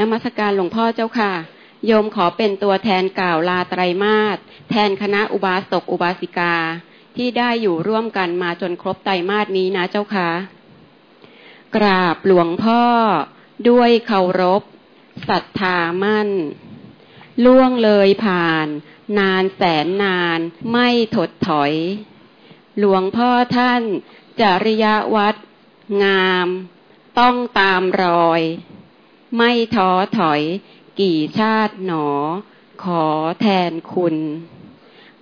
นมัสการหลวงพ่อเจ้าค่ะ โยมขอเป็นตัวแทนกล่าวลาไตรมาสแทนคณะอุบาสกอุบาสิกา ที่ได้อยู่ร่วมกันมาจนครบไตรมาสนี้นะเจ้าค่ะกราบหลวงพ่อด้วยเคารพศรัทธามั่น ล่วงเลยผ่าน นานแสนนานไม่ถดถอย หลวงพ่อท่านจริยวัดงาม ต้องตามรอย ไม่ท้อถอย กี่ชาติหนอ ขอแทนคุณ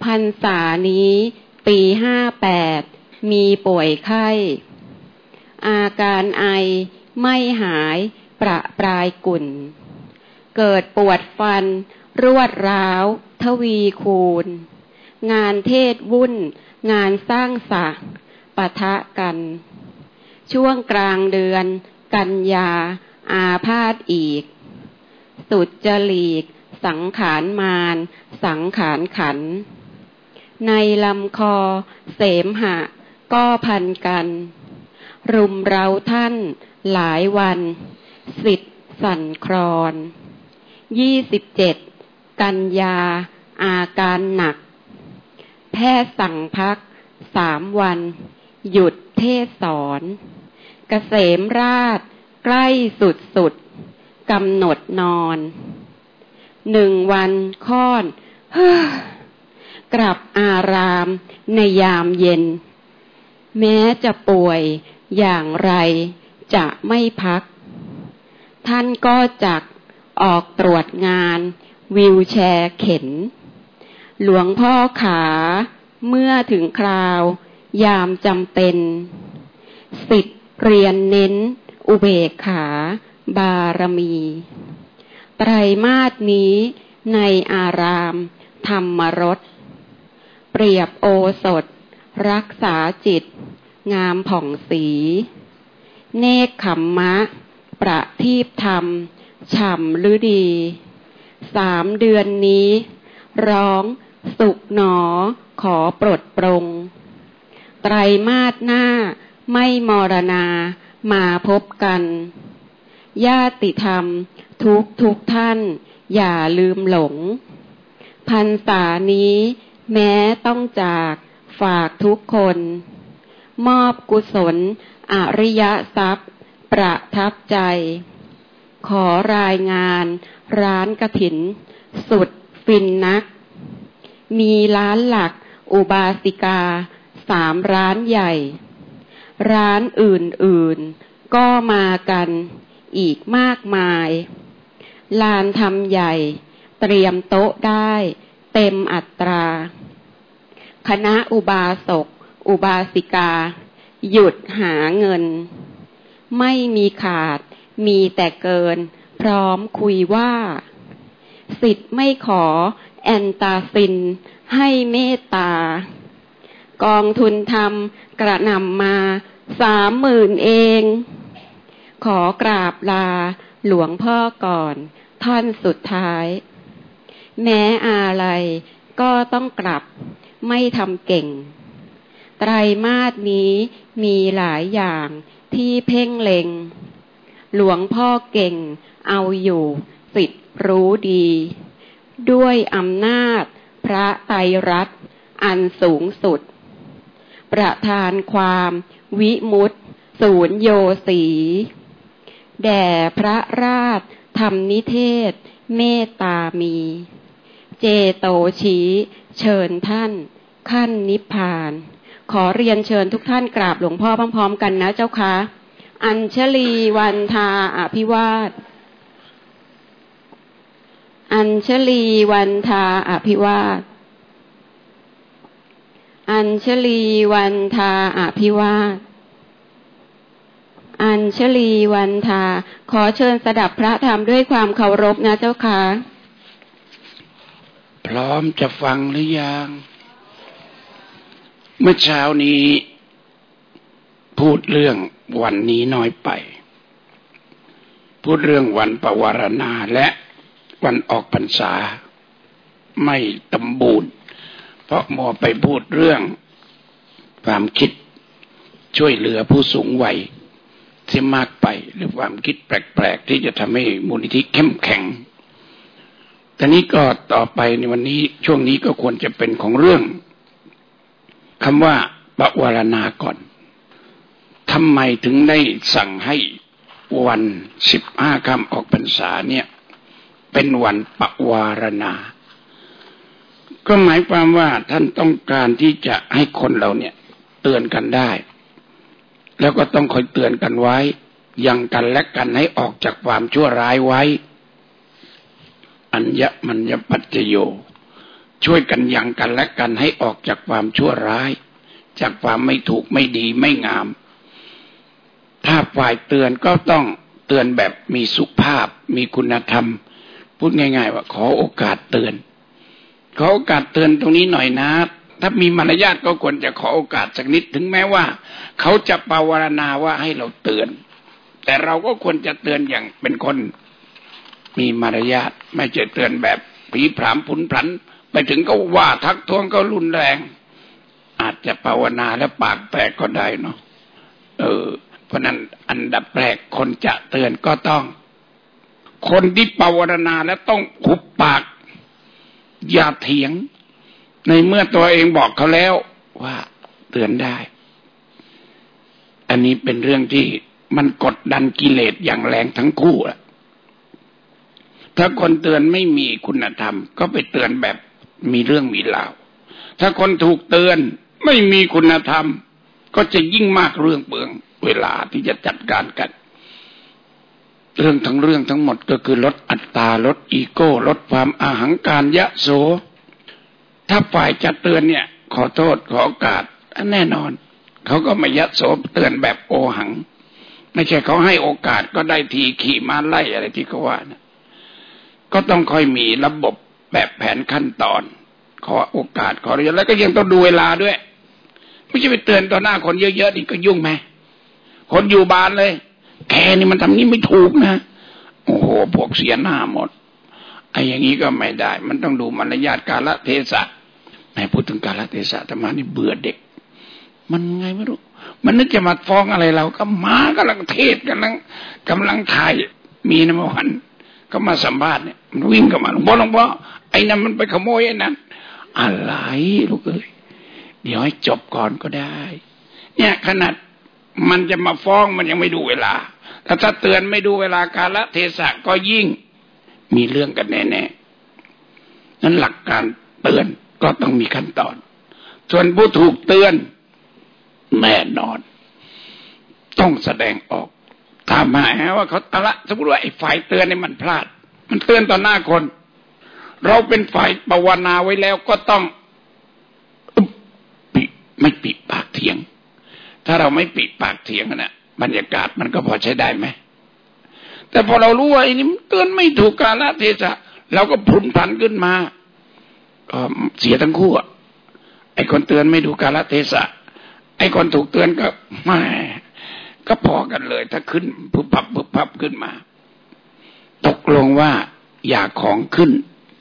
พันษานี้ ปีห้าแปดมีป่วยไข้ อาการไอไม่หายประปรายกุ่น เกิดปวดฟัน รวดร้าว ทวีคูณ งานเทศวุ่น งานสร้างสักปะทะกัน ช่วงกลางเดือน กันยา อาพาธอีก สุดจลีก สังขารมาน สังขารขัน ในลำคอ เสมหะ ก็พันกัน รุมเราท่านหลายวัน สิทธิ์สั่นครอนยี่สิบเจ็ดกันยา อาการหนัก แพทย์สั่งพักสามวัน หยุดเทศสอนกเกษมราช ใกล้สุดสุดกำหนดนอน หนึ่งวันค่อน กลับอารามในยามเย็น แม้จะป่วยอย่างไรจะไม่พัก ท่านก็จักออกตรวจงานวิวแชร์เข็น หลวงพ่อขาเมื่อถึงคราวยามจำเป็นสิทธิ์เรียนเน้น อุเบกขา บารมี ไตรมาสนี้ในอาราม ธรรมรส เปรียบโอสถ รักษาจิต งามผ่องสี เนคขมมะ ประทีปธรรม ฉ่ำฤดี สามเดือนนี้ ร้องสุกหนอ ขอปลดปรง ไตรมาสหน้าไม่มรณา มาพบกันญาติธรรม ทุกทุกท่าน อย่าลืมหลง พันษานี้ แม้ต้องจากฝากทุกคน มอบกุศล อริยทรัพย์ ประทับใจ ขอรายงาน ร้านกระถิน สุดฟินนัก มีร้านหลัก อุบาสิกา สามร้านใหญ่ ร้านอื่นๆ ก็มากันอีกมากมาย ลานทำใหญ่ เตรียมโต๊ะได้ เต็มอัตรา คณะอุบาสก อุบาสิกา หยุดหาเงิน ไม่มีขาด มีแต่เกิน พร้อมคุยว่า สิทธิ์ไม่ขอ แอนตาซิน ให้เมตตา กองทุนทำกระนำมาสามหมื่นเอง ขอกราบลาหลวงพ่อก่อน ท่านสุดท้าย แม้อะไรก็ต้องกลับ ไม่ทำเก่ง ไตรมาสนี้มีหลายอย่างที่เพ่งเล็ง หลวงพ่อเก่ง เอาอยู่สิทธิ์รู้ดี ด้วยอำนาจพระไตรรัตน์อันสูงสุด ประทานความวิมุตศูนย์โยสี แด่พระราชธรรมนิเทศ เมตตามี เจโตชี เชิญท่านขั้นนิพพาน ขอเรียนเชิญทุกท่านกราบหลวงพ่อพร้อมๆกันนะเจ้าคะอัญชลีวันทาอภิวาท อัญชลีวันทาอภิวาท อัญชลีวันทาอภิวาสอัญชลีวันทา ขอเชิญสดับพระธรรมด้วยความเคารพนะเจ้าค่ะ พร้อมจะฟังหรือยัง เมื่อเช้านี้พูดเรื่องวันนี้น้อยไป พูดเรื่องวันปวารณาและวันออกพรรษา ไม่ตำบูรเพราะมอไปพูดเรื่องความคิดช่วยเหลือผู้สูงวัยที่มากไปหรือความคิดแปลก ๆ ที่จะทำให้มูลนิธิเข้มแข็ง แต่นี้ก็ต่อไปในวันนี้ช่วงนี้ก็ควรจะเป็นของเรื่องคำว่าปวารณาก่อนทำไมถึงได้สั่งให้วันสิบห้าคำออกพรรษาเนี่ย เป็นวันปวารณา ก็หมายความว่าท่านต้องการที่จะให้คนเราเนี่ย เตือนกันได้ แล้วก็ต้องคอยเตือนกันไว้ ยังกันและกันให้ออกจากความชั่วร้ายไว้ อัญญมัญญปัจจโย ช่วยกันยังกันและกันให้ออกจากความชั่วร้าย จากความไม่ถูกไม่ดีไม่งาม ถ้าฝ่ายเตือนก็ต้องเตือนแบบมีสุภาพ มีคุณธรรม พูดง่ายๆว่าขอโอกาสเตือน ขอโอกาสเตือนตรงนี้หน่อยนะถ้ามีมารยาทก็ควรจะขอโอกาสสักนิดถึงแม้ว่า เขาจะปาวารณาว่าให้เราเตือน แต่เราก็ควรจะเตือนอย่างเป็นคน มีมารยาทไม่ใช่เตือนแบบผีผามผุนผัน ไปถึงก็ว่าทักท้วงก็รุนแรง อาจจะภาวนาแล้วปากแตกก็ได้เนาะเออ เพราะนั้นอันดับแรกคนจะเตือนก็ต้อง คนที่ปวารณาแล้วต้องขุบปาก อย่าเถียง ในเมื่อตัวเองบอกเขาแล้วว่าเตือนได้ อันนี้เป็นเรื่องที่มันกดดันกิเลสอย่างแรงทั้งคู่อะ ถ้าคนเตือนไม่มีคุณธรรม ก็ไปเตือนแบบมีเรื่องมีราว ถ้าคนถูกเตือนไม่มีคุณธรรม ก็จะยิ่งมากเรื่องเปลืองเวลาที่จะจัดการกัน เรื่องทั้งเรื่องทั้งหมดก็คือลดอัตตาลดอีโก้ลดความอาหังการยะโส ถ้าฝ่ายจะเตือนเนี่ย ขอโทษขอโอกาสแน่นอน เขาก็ไม่ยะโสเตือนแบบโอหัง ไม่ใช่เขาให้โอกาสก็ได้ทีขี่มาไล่อะไรที่เขาว่านะ ก็ต้องค่อยมีระบบแบบแผนขั้นตอน ขอโอกาสขอเรียนแล้วก็ยังต้องดูเวลาด้วย ไม่ใช่ไปเตือนต่อหน้าคนเยอะๆนี่ก็ยุ่งไหมคนอยู่บ้านเลย แกนี่มันทำนี้ไม่ถูกนะโอ้โหพวกเสียหน้าหมดไอ้อย่างนี้ก็ไม่ได้ มันต้องดูมารยาทกาลเทศะแม่พูดถึงกาลเทศะธรรมานี่เบื่อเด็ก มันไงไม่รู้ มันนึกจะมาฟ้องอะไรเราก็มากำลังเทศกำลังกำลังถ่ายมีนะเมื่อวัน ก็มาสัมภาษณ์เนี่ยมันวิ่งเข้ามาหลวงพ่อหลวงพ่อไอ้นั่นมันไปขโมยไอ้นั้นอะไรลูกเอ้ยเดี๋ยวให้จบก่อนก็ได้ เนี่ยขนาดมันจะมาฟ้องมันยังไม่ดูเวลาถ้าถ้าเตือนไม่ดูเวลาการละเทศะก็ยิ่งมีเรื่องกันแน่ๆนั้นหลักการเตือนก็ต้องมีขั้นตอน ส่วนผู้ถูกเตือนแน่นอน ต้องแสดงออก ถามหาว่าเขาตละสมมติว่าไอ้ฝ่ายเตือนนี่มันพลาด มันเตือนต่อหน้าคน เราเป็นฝ่ายภาวนาไว้แล้วก็ต้องปิไม่ปิปากเถียง ถ้าเราไม่ปิดปากเถียงนะบรรยากาศมันก็พอใช้ได้ไหมแต่พอเรารู้ว่าไอ้นี่มันเตือนไม่ถูกกาลเทศะเราก็พุ่นพันขึ้นมาเสียทั้งคู่ไอ้คนเตือนไม่ถูกกาลเทศะไอ้คนถูกเตือนก็ไม่ ก็พอกันเลย ถ้าขึ้นพุบพับพุบพับขึ้นมา ตกลงว่าอย่าของขึ้น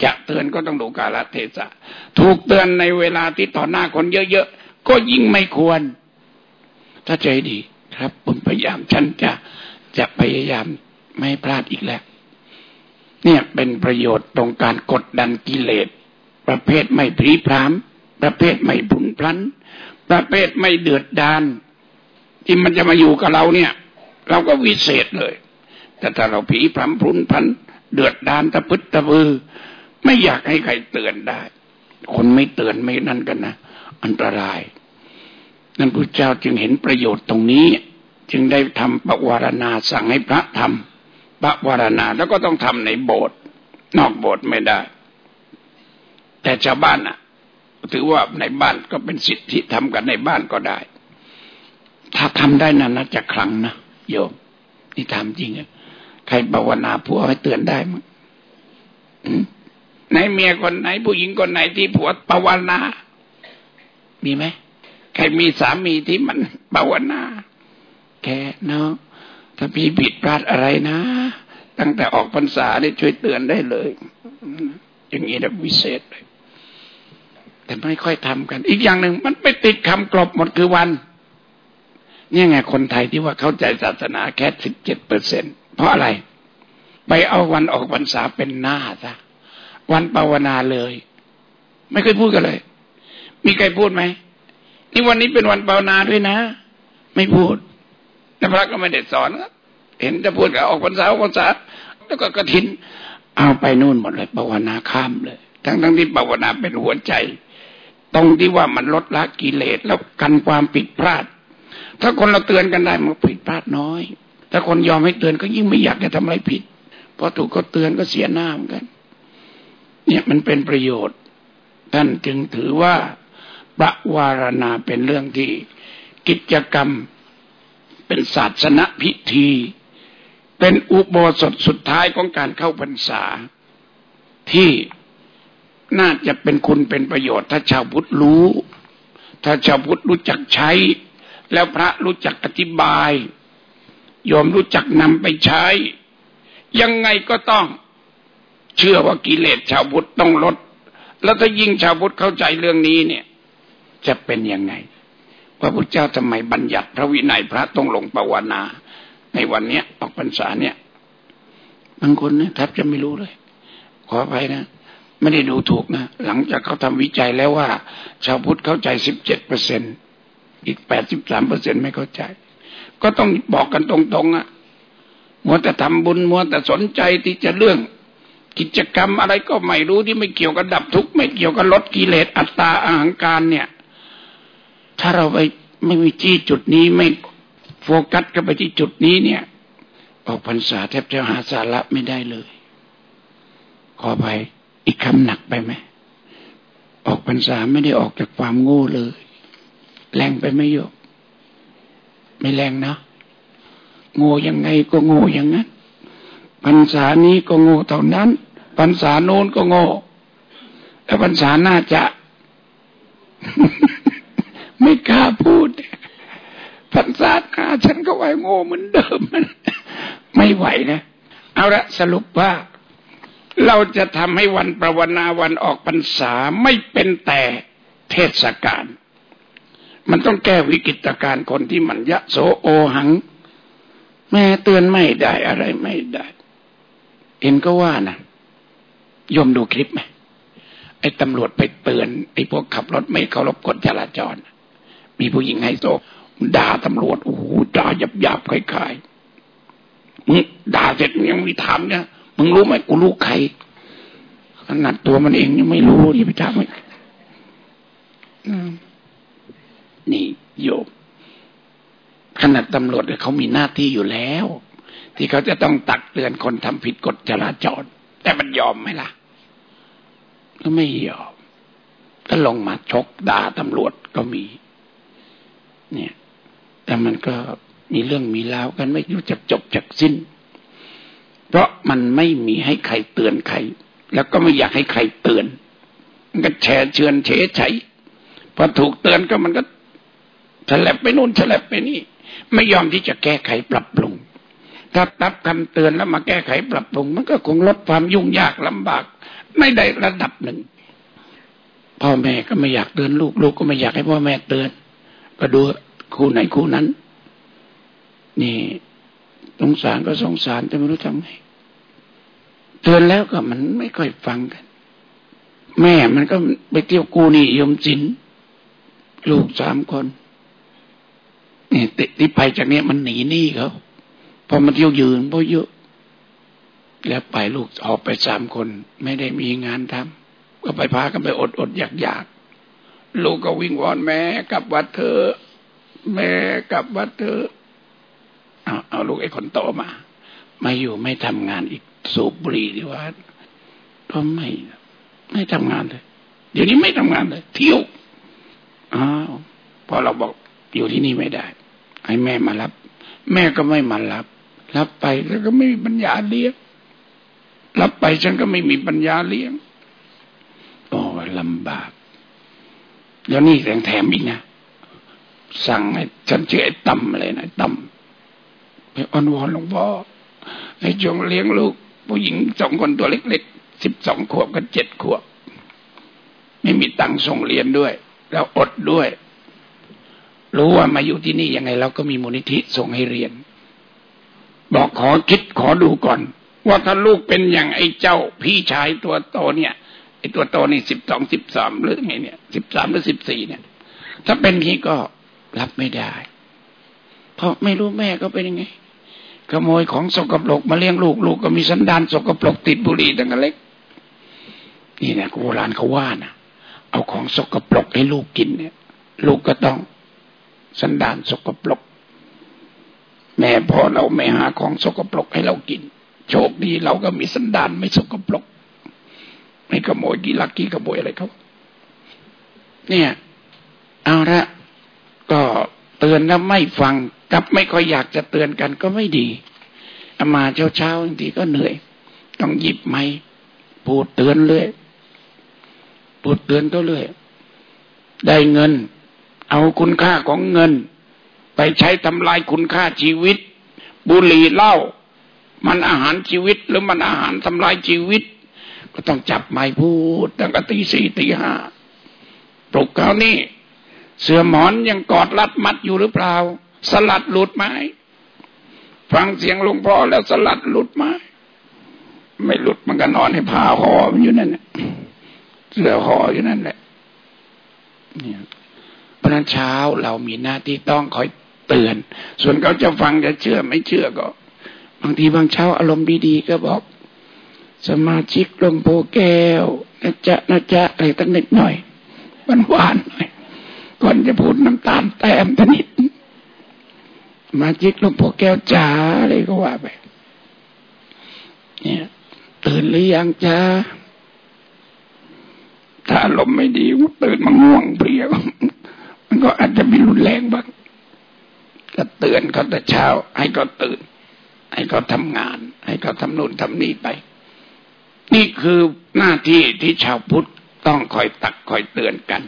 จะเตือนก็ต้องดูกาลเทศะ ถูกเตือนในเวลาที่ต่อหน้าคนเยอะๆ ก็ยิ่งไม่ควร ถ้าใจดีครับ ผมพยายามฉันจะจะพยายามไม่พลาดอีกแล้ว เนี่ยเป็นประโยชน์ตรงการกดดันกิเลส ประเภทไม่พรีพราม ประเภทไม่ผุนพลัน ประเภทไม่เดือดดาน ที่มันจะมาอยู่กับเราเนี่ย เราก็วิเศษเลย แต่ถ้าเราผีพรำพรุนพัน เดือดดานตะพึดตะพือ ไม่อยากให้ใครเตือนได้ คนไม่เตือนไม่นั่นกันนะ อันตราย นั้นพระเจ้าจึงเห็นประโยชน์ตรงนี้ จึงได้ทำปวารณาสั่งให้พระทำปวารณาแล้วก็ต้องทำในโบสถ์นอกโบสถ์ไม่ได้ แต่ชาวบ้านอะถือว่าในบ้านก็เป็นสิทธิทำกันในบ้านก็ได้ ถ้าทำได้นั้นนะจะครั้งนะโยม นี่ทำจริงอะใครภาวนาผัวให้เตือนได้มั้งไหนเมียคนไหน ผู้หญิงคนไหนที่ผัวภาวนา มีไหมใครมีสามีที่มันภาวนาแค่เนาะถ้าพี่ผิดพลาดอะไรนะ ตั้งแต่ออกพรรษาได้ช่วยเตือนได้เลยอย่างนี้แบบวิเศษเลยแต่ไม่ค่อยทำกัน อีกอย่างหนึ่งมันไปติดคำกลบหมดคือวัน เนี่ยไงคนไทยที่ว่าเข้าใจศาสนาแค่สิบเจ็ดเปอร์เซ็นเพราะอะไร ไปเอาวันออกพรรษาเป็นหน้าซะวันภาวนาเลย ไม่เคยพูดกันเลย มีใครพูดไหมนี่วันนี้เป็นวันภาวนาด้วยนะ ไม่พูดแต่พระก็ไม่ได้สอนเห็นจะพูดกับออกพรรษาออกพรรษาแล้วก็กระถิน เอาไปนู่นหมดเลยภาวนาข้ามเลย ทั้งทั้งที่ภาวนาเป็นหัวใจ ตรงที่ว่ามันลดละกิเลสแล้วกันความผิดพลาด ถ้าคนเราเตือนกันได้มันผิดพลาดน้อย ถ้าคนยอมให้เตือนก็ยิ่งไม่อยากจะทำอะไรผิดพอถูกก็เตือนก็เสียหน้าเหมือนกัน เนี่ยมันเป็นประโยชน์ ท่านจึงถือว่าประวารณาเป็นเรื่องที่กิจกรรมเป็นศาสนพิธี เป็นอุโบสถสุดท้ายของการเข้าพรรษา ที่น่าจะเป็นคุณเป็นประโยชน์ ถ้าชาวพุทธรู้ ถ้าชาวพุทธรู้จักใช้ แล้วพระรู้จักอธิบายโยมรู้จักนำไปใช้ ยังไงก็ต้องเชื่อว่ากิเลสชาวพุทธต้องลด แล้วถ้ายิ่งชาวพุทธเข้าใจเรื่องนี้เนี่ย จะเป็นยังไง พระพุทธเจ้าทำไมบัญญัติพระวินัยพระต้องลงปวนา ในวันเนี้ยออกพรรษาเนี่ยบางคนเนี่ยแทบจะไม่รู้เลย ขออภัยนะไม่ได้ดูถูกนะ หลังจากเขาทำวิจัยแล้วว่า ชาวพุทธเข้าใจสิบเจ็ดเปอร์เซ็นต์ อีกแปดสิบสามเปอร์เซ็นไม่เข้าใจ ก็ต้องบอกกันตรงๆอะ่ะมัวแต่ทำบุญมัวแต่สนใจที่จะเรื่อง กิจกรรมอะไรก็ไม่รู้ที่ไม่เกี่ยวกับดับทุกข์ไม่เกี่ยวกับลดกิเลสอัตตาอาหังการเนี่ย ถ้าเราไปไม่มีจี้จุดนี้ไม่โฟกัสกันไปที่จุดนี้เนี่ย ออกพรรษาแทบจะหาสาระไม่ได้เลย ขอไปอีกคำหนักไปไหมออกพรรษาไม่ได้ออกจากความโง่เลย แรงไปไม่ยก ไม่แรงนะโง่ยังไงก็โง่อย่างนั้นพรรษานี้ก็โง่เท่านั้นพรรษาโน้นก็โง่แล้วพรรษาหน้าจะ ไม่กล้าพูดพันศาหาฉันก็ไหวโง่เหมือนเดิมไม่ไหวนะเอาละสรุปว่า เราจะทำให้วันประวนาวันออกพรรษาไม่เป็นแต่เทศกาล มันต้องแก้วิกฤตการคนที่มันยะโสโอหัง แม่เตือนไม่ได้อะไรไม่ได้เห็นก็ว่านะยมดูคลิปไหมไอ้ตำรวจไปเตือน ไอ้พวกขับรถไม่เคารพกฎจราจร มีผู้หญิงไฮโซด่าตำรวจโอ้โหด่าหยาบหยาบคล้ายๆมึงด่าเสร็จยังมีถามเนี่ยมึงรู้ไหมกูรู้ใครขนาดตัวมันเองยังไม่รู้อย่าไปถามมัน นี่โยม ขนาดตำรวจเขามีหน้าที่อยู่แล้ว ที่เขาจะต้องตักเตือนคนทำผิดกฎจราจร แต่มันยอมไหมล่ะก็ไม่ยอมก็ลงมาชกด่าตำรวจก็มี เนี่ย แต่มันก็มีเรื่องมีราวกันไม่รู้จักจบจักสิ้น เพราะมันไม่มีให้ใครเตือนใคร แล้วก็ไม่อยากให้ใครเตือน มันก็แชร์เชือนเฉยใฉพอถูกเตือนก็มันก็ ฉลับไปนู่นฉลับไปนี่ ไม่ยอมที่จะแก้ไขปรับปรุง ถ้ารับคำเตือนแล้วมาแก้ไขปรับปรุง มันก็คงลดความยุ่งยากลำบาก ไม่ได้ระดับหนึ่ง พ่อแม่ก็ไม่อยากเตือนลูกลูกก็ไม่อยากให้พ่อแม่เตือน ก็ดูคู่ไหนคู่นั้น นี่สงสารก็สงสารแต่ไม่รู้ทำไงเตือนแล้วก็มันไม่ค่อยฟังกัน แม่มันก็ไปเที่ยวกูนี่ยมจินลูกสามคน นี่ติที่ไปจากเนี้ยมันหนีหนี้เขาพอมาเที่ยวยืนเพราะเยอะ แล้วไปลูกออกไปสามคน ไม่ได้มีงานทำก็ไปพากันไปอดอดอยากอยากลูกก็วิ่งวอนแม่กลับวัดเธอ แม่กลับวัดเธอเอาเอาลูกไอ้คนโตมามาอยู่ไม่ทำงานอีกสูบบุหรี่ที่วัดก็ไม่ไม่ทำงานเลย เดี๋ยวนี้ไม่ทำงานเลย เที่ยวอ้าวพอเราบอก อยู่ที่นี่ไม่ได้ ให้แม่มารับ แม่ก็ไม่มารับ รับไปแล้วก็ไม่มีปัญญาเลี้ยงรับไปฉันก็ไม่มีปัญญาเลี้ยงโอ้ลำบาก แล้วนี่แถมแถมอีกนะสั่งให้ฉันชื่อไอ้ตั้มอะไรนะตั้มไปอ้อนวอนหลวงพ่อให้จงเลี้ยงลูก ผู้หญิงสองคนตัวเล็กๆสิบสองขวบกับเจ็ดขวบ ไม่มีตังค์ส่งเรียนด้วย แล้วอดด้วย รู้ว่ามาอยู่ที่นี่ยังไงเราก็มีมูลนิธิส่งให้เรียน บอกขอคิดขอดูก่อน ว่าถ้าลูกเป็นอย่างไอ้เจ้าพี่ชายตัวโตเนี่ยไอ้ตัวโตนี่สิบสองสิบสามหรือไงเนี่ยสิบสามหรือสิบสี่เนี่ย ถ้าเป็นนี้ก็รับไม่ได้ เพราะไม่รู้แม่ก็เป็นยังไง ขโมยของสกปรกมาเลี้ยงลูกลูกก็มีสันดานสกปรกติดบุหรี่ตั้งแต่เล็ก นี่นะโบราณเขาว่านะเอาของสกปรกให้ลูกกินเนี่ย ลูกก็ต้อง สันดานสกปรก แม่พอเราไม่หาของสกปรกให้เรากิน โชคดีเราก็มีสันดานไม่สกปรกไม่ขโมยกี่ลักกี่ขโมยอะไรเขาเนี่ย เอาละก็เตือนแล้วไม่ฟังกับไม่ค่อยอยากจะเตือนกันก็ไม่ดีอามาเช้าเช้าบางทีก็เหนื่อย ต้องหยิบไม้พูดเตือนเลยพูดเตือนก็เลยได้เงิน เอาคุณค่าของเงิน ไปใช้ทำลายคุณค่าชีวิต บุหรี่เหล้ามันอาหารชีวิตหรือมันอาหารทำลายชีวิต ก็ต้องจับไม้พูดตั้งแต่ตีสี่ตีห้าปลุกเขานี่ เสือหมอนยังกอดรัดมัดอยู่หรือเปล่า สลัดหลุดไหมฟังเสียงหลวงพ่อแล้วสลัดหลุดไหมไม่หลุดมันก็นอนให้ผ้าห่อมันอยู่นั่นแหละเสือห่ออยู่นั่นแหละเนี่ย ราะนั้นเช้าเรามีหน้าที่ต้องคอยเตือน ส่วนเขาจะฟังจะเชื่อไม่เชื่อก็ บางทีบางเช้าอารมณ์ดีๆก็บอก สมาชิกลมโพแก้วนะจ๊ะนะจ๊ะอะไรตั้งนิดหน่อยหวานหน่อยก่อนจะพูดน้ำตาลแต้มทนิดมาจิกลวงพ่อแก้วจ๋าอะไรก็ว่าไป เนี่ยตื่นหรือยังจ้าถ้าลมไม่ดีตื่นมาง่วงเพลีย มันก็อาจจะมีรุนแรงบ้างก็เตือนเขาแต่เช้า ให้เขาตื่น ให้เขาทำงาน ให้เขาทำนู่นทำนี่ไป นี่คือหน้าที่ที่ชาวพุทธต้องคอยตักคอยเตือนกัน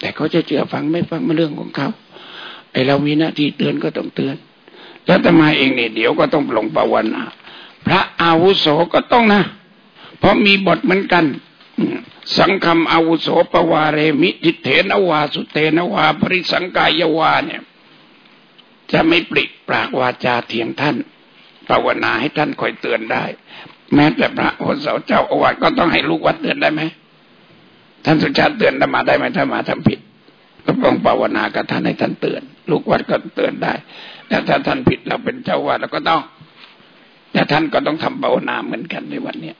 แต่เขาจะเชื่อฟังไม่ฟังมาเรื่องของเขาไอเรามีหน้าที่เตือนก็ต้องเตือน แล้วทำไมเองเนี่ยเดี๋ยวก็ต้องลงภาวนาพระอาวุโสก็ต้องนะ เพราะมีบทเหมือนกัน สังคมอาวุโสปวาเรมิทิเถนวาสุเตนวาปริสังกายวาเนี่ย จะไม่ปริปรากวาจาเถียงท่านภาวนาให้ท่านคอยเตือนได้ แม้แต่พระโอษเจ้าอาวาสก็ต้องให้ลูกวัดเตือนได้ไหมท่านสุชาติเตือนธรรมาได้ไหมถ้ามาทำผิด ก็ต้องภาวนากับท่านให้ท่านเตือน ลูกวัดก็เตือนได้แต่ถ้าท่านผิดเราเป็นเจ้าวาดเราก็ต้องแต่ท่านก็ต้องทำภาวนาเหมือนกันในวันเนี้ย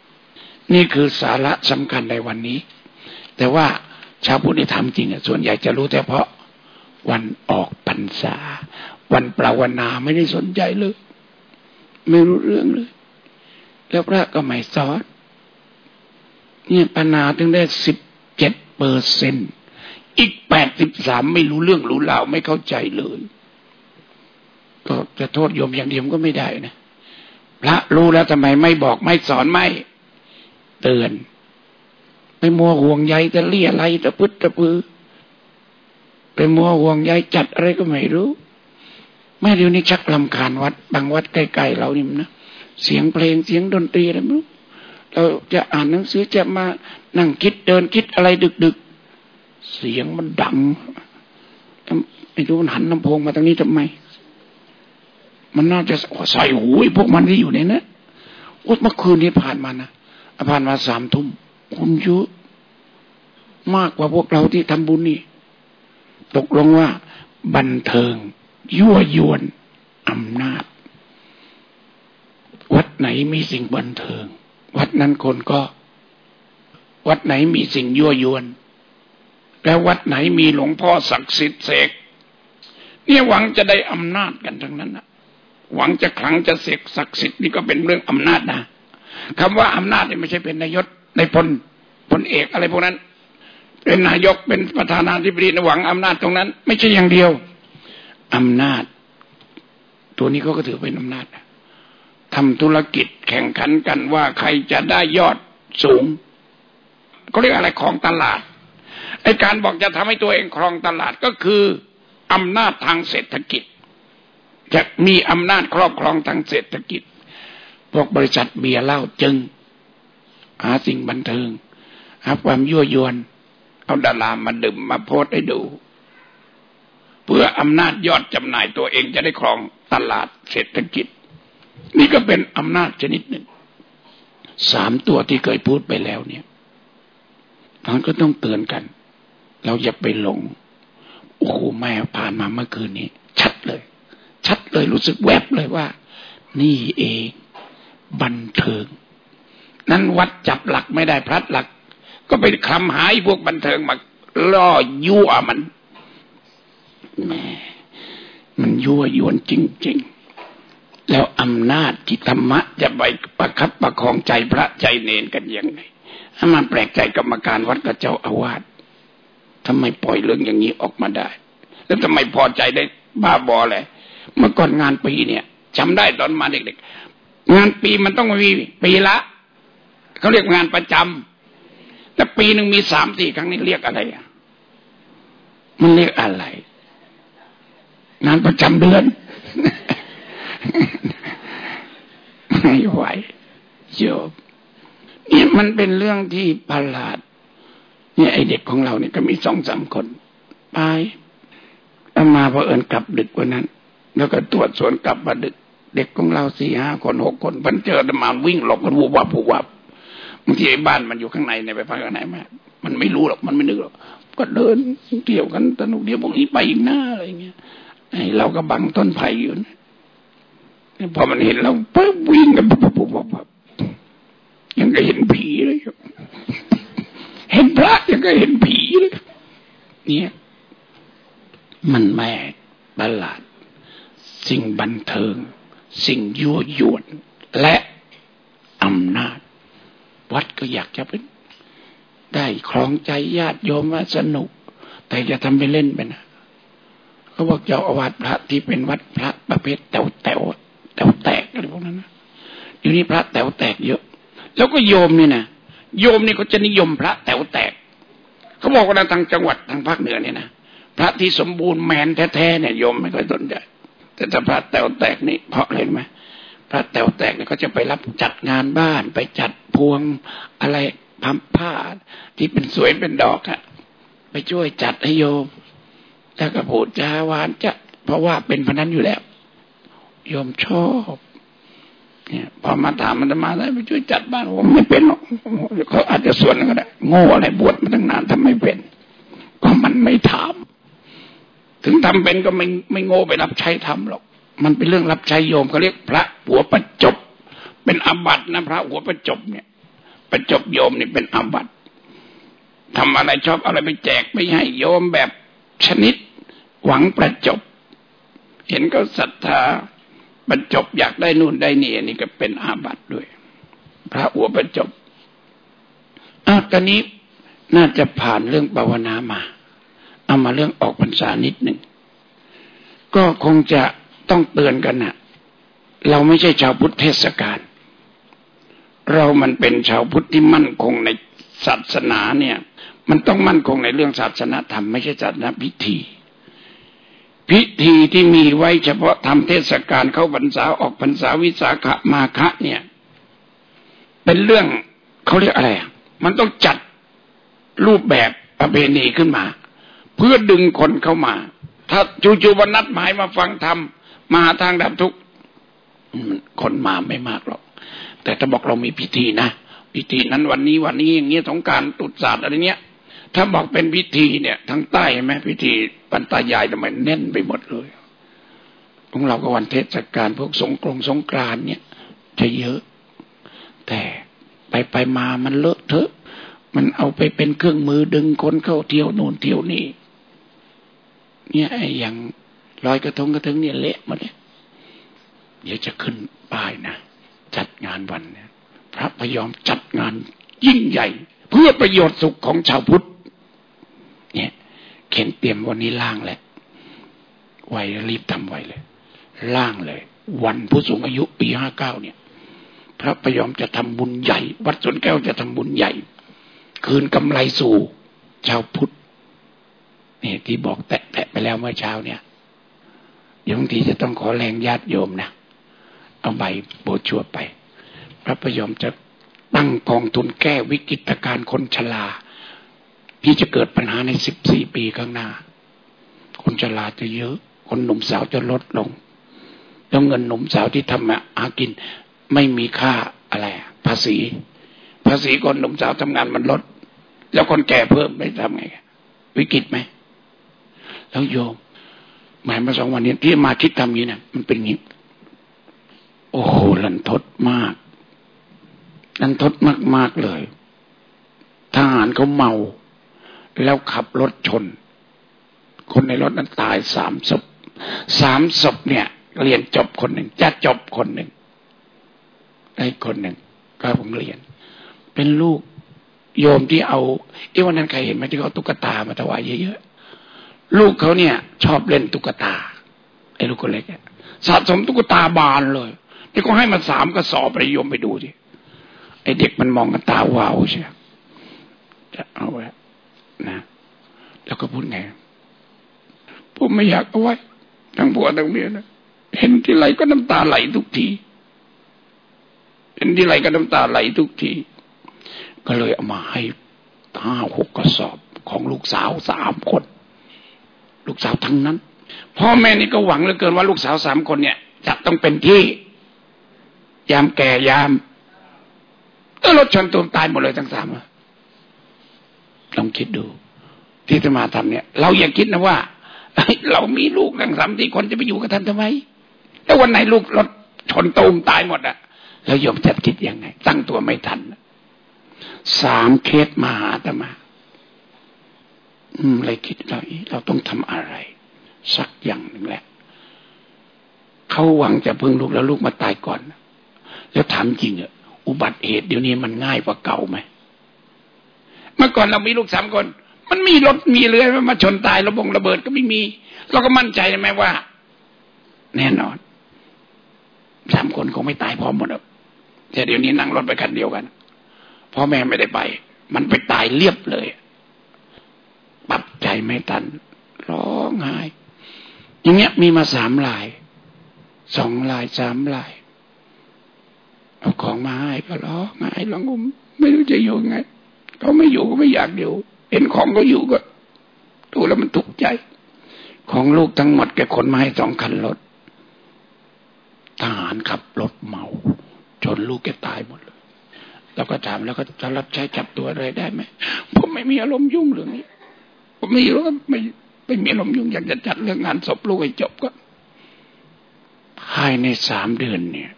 นี่คือสาระสำคัญในวันนี้ แต่ว่าชาวพุทธธรรมจริงส่วนใหญ่จะรู้แต่เพราะวันออกพรรษา วันปราวนาไม่ได้สนใจเลย ไม่รู้เรื่องเลย แล้วพระก็ไม่สอนเนี่ยปัญหาถึงได้สิบเจ็ดเปอร์เซนอีกแปดสิบสามไม่รู้เรื่องรู้ราวไม่เข้าใจเลย ก็จะโทษโยมอย่างเดียวก็ไม่ได้นะ พระรู้แล้วทำไมไม่บอกไม่สอนไม่ เตือนไปมัวห่วงใยจะเลี่ยอะไรจะพึ่จะพือไปมัวห่วงใยจัดอะไรก็ไม่รู้แม่เดี๋ยวนี้ชักลำคาญวัด บางวัดใกล้ๆเรานี่นะเสียงเพลงเสียงดนตรีอะไรไม่รู้เราจะอ่านหนังสือจะมานั่งคิดเดินคิดอะไรดึกๆ เสียงมันดังไม่รู้มันหันลำโพงมาตรงนี้ทำไม มันน่าจะใส่หูพวกมันที่อยู่ในนั้นโอ้เมื่อคืนนี้ผ่านมานะ ผ่านมาสามทุ่มคนเยอะมากกว่าพวกเราที่ทำบุญนี่ ตกลงว่า บันเทิง ยั่วยวนอำนาจ วัดไหนมีสิ่งบันเทิง วัดนั้นคนก็ วัดไหนมีสิ่งยั่วยวน แล้ววัดไหนมีหลวงพ่อศักดิ์สิทธิ์เสกเนี่ยหวังจะได้อำนาจกันทั้งนั้นนะหวังจะคลังจะเสกศักดิ์สิทธิ์นี่ก็เป็นเรื่องอำนาจนะ คำว่าอำนาจเนี่ยไม่ใช่เป็นนายศในพลพลเอกอะไรพวกนั้น เป็นนายกเป็นประธานาธิบดีหวังอำนาจตรงนั้น ไม่ใช่อย่างเดียวอำนาจ ตัวนี้เขาก็ถือเป็นอำนาจทำธุรกิจแข่งขันกันว่าใครจะได้ยอดสูงเขาเรียกอะไรของตลาดไอการบอกจะทำให้ตัวเองครองตลาดก็คืออำนาจทางเศรษฐกิจ จะมีอำนาจครอบครองทางเศรษฐกิจ พวกบริษัทเบียร์เหล้าจึง หาสิ่งบันเทิง หาความยั่วยวน เอาดารามาดื่มมาโพสให้ดู เพื่ออำนาจยอดจำหน่ายตัวเองจะได้ครองตลาดเศรษฐกิจ นี่ก็เป็นอำนาจชนิดหนึ่ง สามตัวที่เคยพูดไปแล้วเนี่ยมันก็ต้องเตือนกัน เราอย่าไปหลงโอ้โหแม่ผ่านมาเมื่อคืนนี้ ชัดเลย ชัดเลยรู้สึกแวบเลยว่า นี่เอง บันเทิง นั้นวัดจับหลักไม่ได้พลัดหลัก ก็ไปคลำหายพวกบันเทิงมาล่อยั่วมันแมมันยั่วยวนจริง ๆ แล้วอำนาจที่ธรรมะจะไปประคับประคองใจพระใจเนนกันยังไงถ้ามาแปลกใจกรรมการวัดกับเจ้าอาวาสทำไมปล่อยเรื่องอย่างนี้ออกมาได้ แล้วทำไมพอใจได้บ้าบอเลยเมื่อก่อนงานปีเนี่ยจำได้ตอนมาเด็กๆ งานปีมันต้องมีปีละเขาเรียกงานประจำแต่ปีหนึ่งมีสามสี่ครั้งนี้เรียกอะไรอะมันเรียกอะไร งานประจำเดือนไม่ไหวโยบเนี่ยมันเป็นเรื่องที่ประหลาด เนี่ยไอเด็กของเราเนี่ยก็มีสองสามคนไปอามาพอเอิญกลับดึกกว่านั้น แล้วก็ตรวจสวนกลับมาดึก เด็กของเราสี่ห้าคนหกคนมันเจอมาวิ่งหลบกันวูบวับวูบวับบางทีไอ้บ้านมันอยู่ข้างในในไปพักข้างในมามันไม่รู้หรอกมันไม่นึกหรอกก็เดินเกี่ยวกันสนุกเดียวพวกนี้ไปอีกหน้าอะไรเงี้ยไอ้เราก็บังต้นไผ่อยู่พอมันเห็นเราปุ๊บวิ่งกันปุ๊บปุ๊บปุ๊บยังก็เห็นผีเลยเห็นพระยังก็เห็นผีเลยเนี่ยมันแม่ประหลาด สิ่งบันเทิง สิ่งยั่วยวนและอำนาจ วัดก็อยากจะเป็น ได้ครองใจญาติโยมว่าสนุก แต่จะทำไปเล่นไปนะเขาบอกเจ้าอาวาสพระที่เป็นวัดพระประเภทแต๋วแต๋วแต๋วแตกอะไรพวกนั้นนะอยู่นี่พระแต๋วแตกเยอะ แล้วก็โยมนี่นะโยมนี่เขาจะนิยมพระแต๋วแตกเขาบอกว่าทางจังหวัดทางภาคเหนือเนี่ยนะพระที่สมบูรณ์แมนแท้ๆเนี่ยโยมไม่ค่อยสนใจ แต่ถ้าพระแตวแตกนี่เพราะอะไรไหมพระแตวแตกเนี่ยเขาจะไปรับจัดงานบ้าน ไปจัดพวงอะไรพัมผ้าที่เป็นสวยเป็นดอกอะไปช่วยจัดให้โยมแล้วก็พูดจาหวานจะ เพราะว่าเป็นพนันอยู่แล้ว โยมชอบเนี่ยพอมาถามมันจะมาได้ไปช่วยจัดบ้านผมไม่เป็นหรอกเขาอาจจะส่วนก็ได้โง่อะไรบวชมาตั้งนานทำไม่เป็น ก็มันไม่ถาม ถึงทำเป็นก็ไม่ไม่โง่ไปรับใช้ทำหรอก มันเป็นเรื่องรับใช้โยมเขาเรียกพระหัวประจบ เป็นอาบัตินะพระหัวประจบเนี่ยประจบโยมนี่เป็นอาบัติทำอะไรชอบอะไรไปแจกไปให้โยมแบบชนิด หวังประจบ เห็นก็ศรัทธาบรรจบอยากได้นู่นได้นี่อันนี้ก็เป็นอาบัติด้วย พระอัวบรรจบอะตอนนี้น่าจะผ่านเรื่องภาวนามา เอามาเรื่องออกพรรษานิดหนึ่งก็คงจะต้องเตือนกันนะเราไม่ใช่ชาวพุทธเทศกาลเรามันเป็นชาวพุทธที่มั่นคงในศาสนาเนี่ย มันต้องมั่นคงในเรื่องศาสนาธรรมไม่ใช่ศาสนาพิธี พิธีที่มีไว้เฉพาะทำเทศกาลเข้าพรรษาออกพรรษาวิสาขมาคะเนี่ย เป็นเรื่องเขาเรียกอะไร มันต้องจัดรูปแบบประเพณีขึ้นมา เพื่อดึงคนเข้ามา ถ้าจู่ๆวันนัดหมายมาฟังธรรมมาทางดับทุกคนมาไม่มากหรอก แต่ถ้าบอกเรามีพิธีนะพิธีนั้นวันนี้วันนี้อย่างเงี้ยสงการตุศาสตร์อะไรเนี้ย ถ้าบอกเป็นพิธีเนี่ยทางใต้ใช่ไหมพิธีปันตายายทำไมแน่นไปหมดเลยของเราก็วันเทศกาลพวกสงกรงสงกรานเนี่ย จะเยอะ แต่ไปไปมามันเลอะเทอะ มันเอาไปเป็นเครื่องมือดึงคนเข้าเที่ยวโน่นเที่ยวนี่ เนี่ยไอ้อย่างลอยกระทงกระทึงเนี่ยเละหมาเนี่ยเดี๋ยวจะขึ้นป้ายนะจัดงานวันเนี่ยพระพยอมจัดงานยิ่งใหญ่ เพื่อประโยชน์สุขของชาวพุทธเนี่ย เข็นเตรียมวันนี้ล่างแหละไวรีบทำไวเลย ล่างเลย วันผู้สูงอายุปีห้าเก้าเนี่ย พระพยอมจะทำบุญใหญ่ วัดสวนแก้วจะทำบุญใหญ่ คืนกำไรสู่ชาวพุทธ นี่ที่บอกแตะแตะไปแล้วเมื่อเช้าเนี่ยเดี๋ยวบางทีจะต้องขอแรงญาติโยมนะเอาใบโบชัวไป พระพยอมจะตั้งกองทุนแก้วิกฤตการณ์คนชราที่จะเกิดปัญหาในสิบสี่ปีข้างหน้า คนชราจะเยอะ คนหนุ่มสาวจะลดลงแล้วเงินหนุ่มสาวที่ทำมาหากินไม่มีค่าอะไรภาษี ภาษีคนหนุ่มสาวทำงานมันลด แล้วคนแก่เพิ่มไม่ทำไง วิกฤตไหม แล้วโยมหมายมาสองวันนี้ที่มาคิดทำนี้เนี่ยมันเป็นงี้โอ้โหลันทดมากลันทดมากๆเลยทหารเขาเมา แล้วขับรถชน คนในรถนั้นตายสามศพสามศพเนี่ย เรียนจบคนหนึ่งจะจบคนหนึ่งได้คนหนึ่งก็ผมเรียน เป็นลูกโยมที่เอาเอ้วันนั้นใครเห็นไหมที่เขาตุ๊กตามาถวายเยอะ ลูกเขาเนี่ย ชอบเล่นตุ๊กตาไอ้ลูกคนเล็กสะสมตุ๊กตาบานเลยนี่ก็ให้มาสามกระสอบไปโยมไปดูสิไอ้เด็กมันมองกันตาวาวใช่จะเอาไว้นะ แล้วก็พูดไง ผมไม่อยากเอาไว้ ทั้งผัวทั้งเมียนะเห็นที่ไรก็น้ำตาไหลทุกทีเห็นที่ไรก็น้ำตาไหลทุกที ก็เลยเอามาให้ห้าหกกระสอบของลูกสาวสามคน ลูกสาวทั้งนั้นพ่อแม่นี่ก็หวังเหลือเกินว่าลูกสาวสามคนเนี่ยจะต้องเป็นที่ ยามแก่ยามก็รถชนตัวตายหมดเลยทั้งสามลองคิดดู ที่จะมาทำเนี่ย เราอย่าคิดนะว่า เรามีลูกทั้งสามที่คนจะไปอยู่กับท่านทำไมแล้ววันไหนลูกรถชนตูมตายหมดอะแล้วโยมจะคิดยังไง ตั้งตัวไม่ทันสามเคสมาหาตมา อืมเลยคิดเราเราต้องทำอะไร สักอย่างหนึ่งแหละเขาหวังจะพึ่งลูกแล้วลูกมาตายก่อน แล้วถามจริงอะอุบัติเหตุเดี๋ยวนี้มันง่ายกว่าเก่าไหมเมื่อก่อนเรามีลูกสามคน มันมีรถมีเรือมาชนตายระบงระเบิดก็ไม่มี เราก็มั่นใจใช่ไหมว่า แน่นอนสามคนคงไม่ตายพร้อมหมดแต่เดี๋ยวนี้นั่งรถไปคันเดียวกันพ่อแม่ไม่ได้ไป มันไปตายเรียบเลย ปรับใจไม่ทันร้องไห้อย่างเงี้ยมีมาสามลายสองลายสามลายเอาของมาให้ก็ร้องไห้ร้องงมไม่รู้จะอยู่ไงเขาไม่อยู่ก็ไม่อยากอยู่เห็นของเขาอยู่ก็ดูแล้วมันทุกข์ใจ ของลูกทั้งหมดแกขนมาให้สองคันรถทหารขับรถเมา จนลูกแกตายหมดเลยเราก็ถามแล้วก็จะรับใช้จับตัวอะไรได้ไหมผมไม่มีอารมณ์ยุ่งเรื่องนี้ ผมไม่รู้ไม่ไม่มีอารมยุ่งอยากจะจัดเรื่องงานศพลูกให้จบก็ ภายในสามเดือนเนี่ย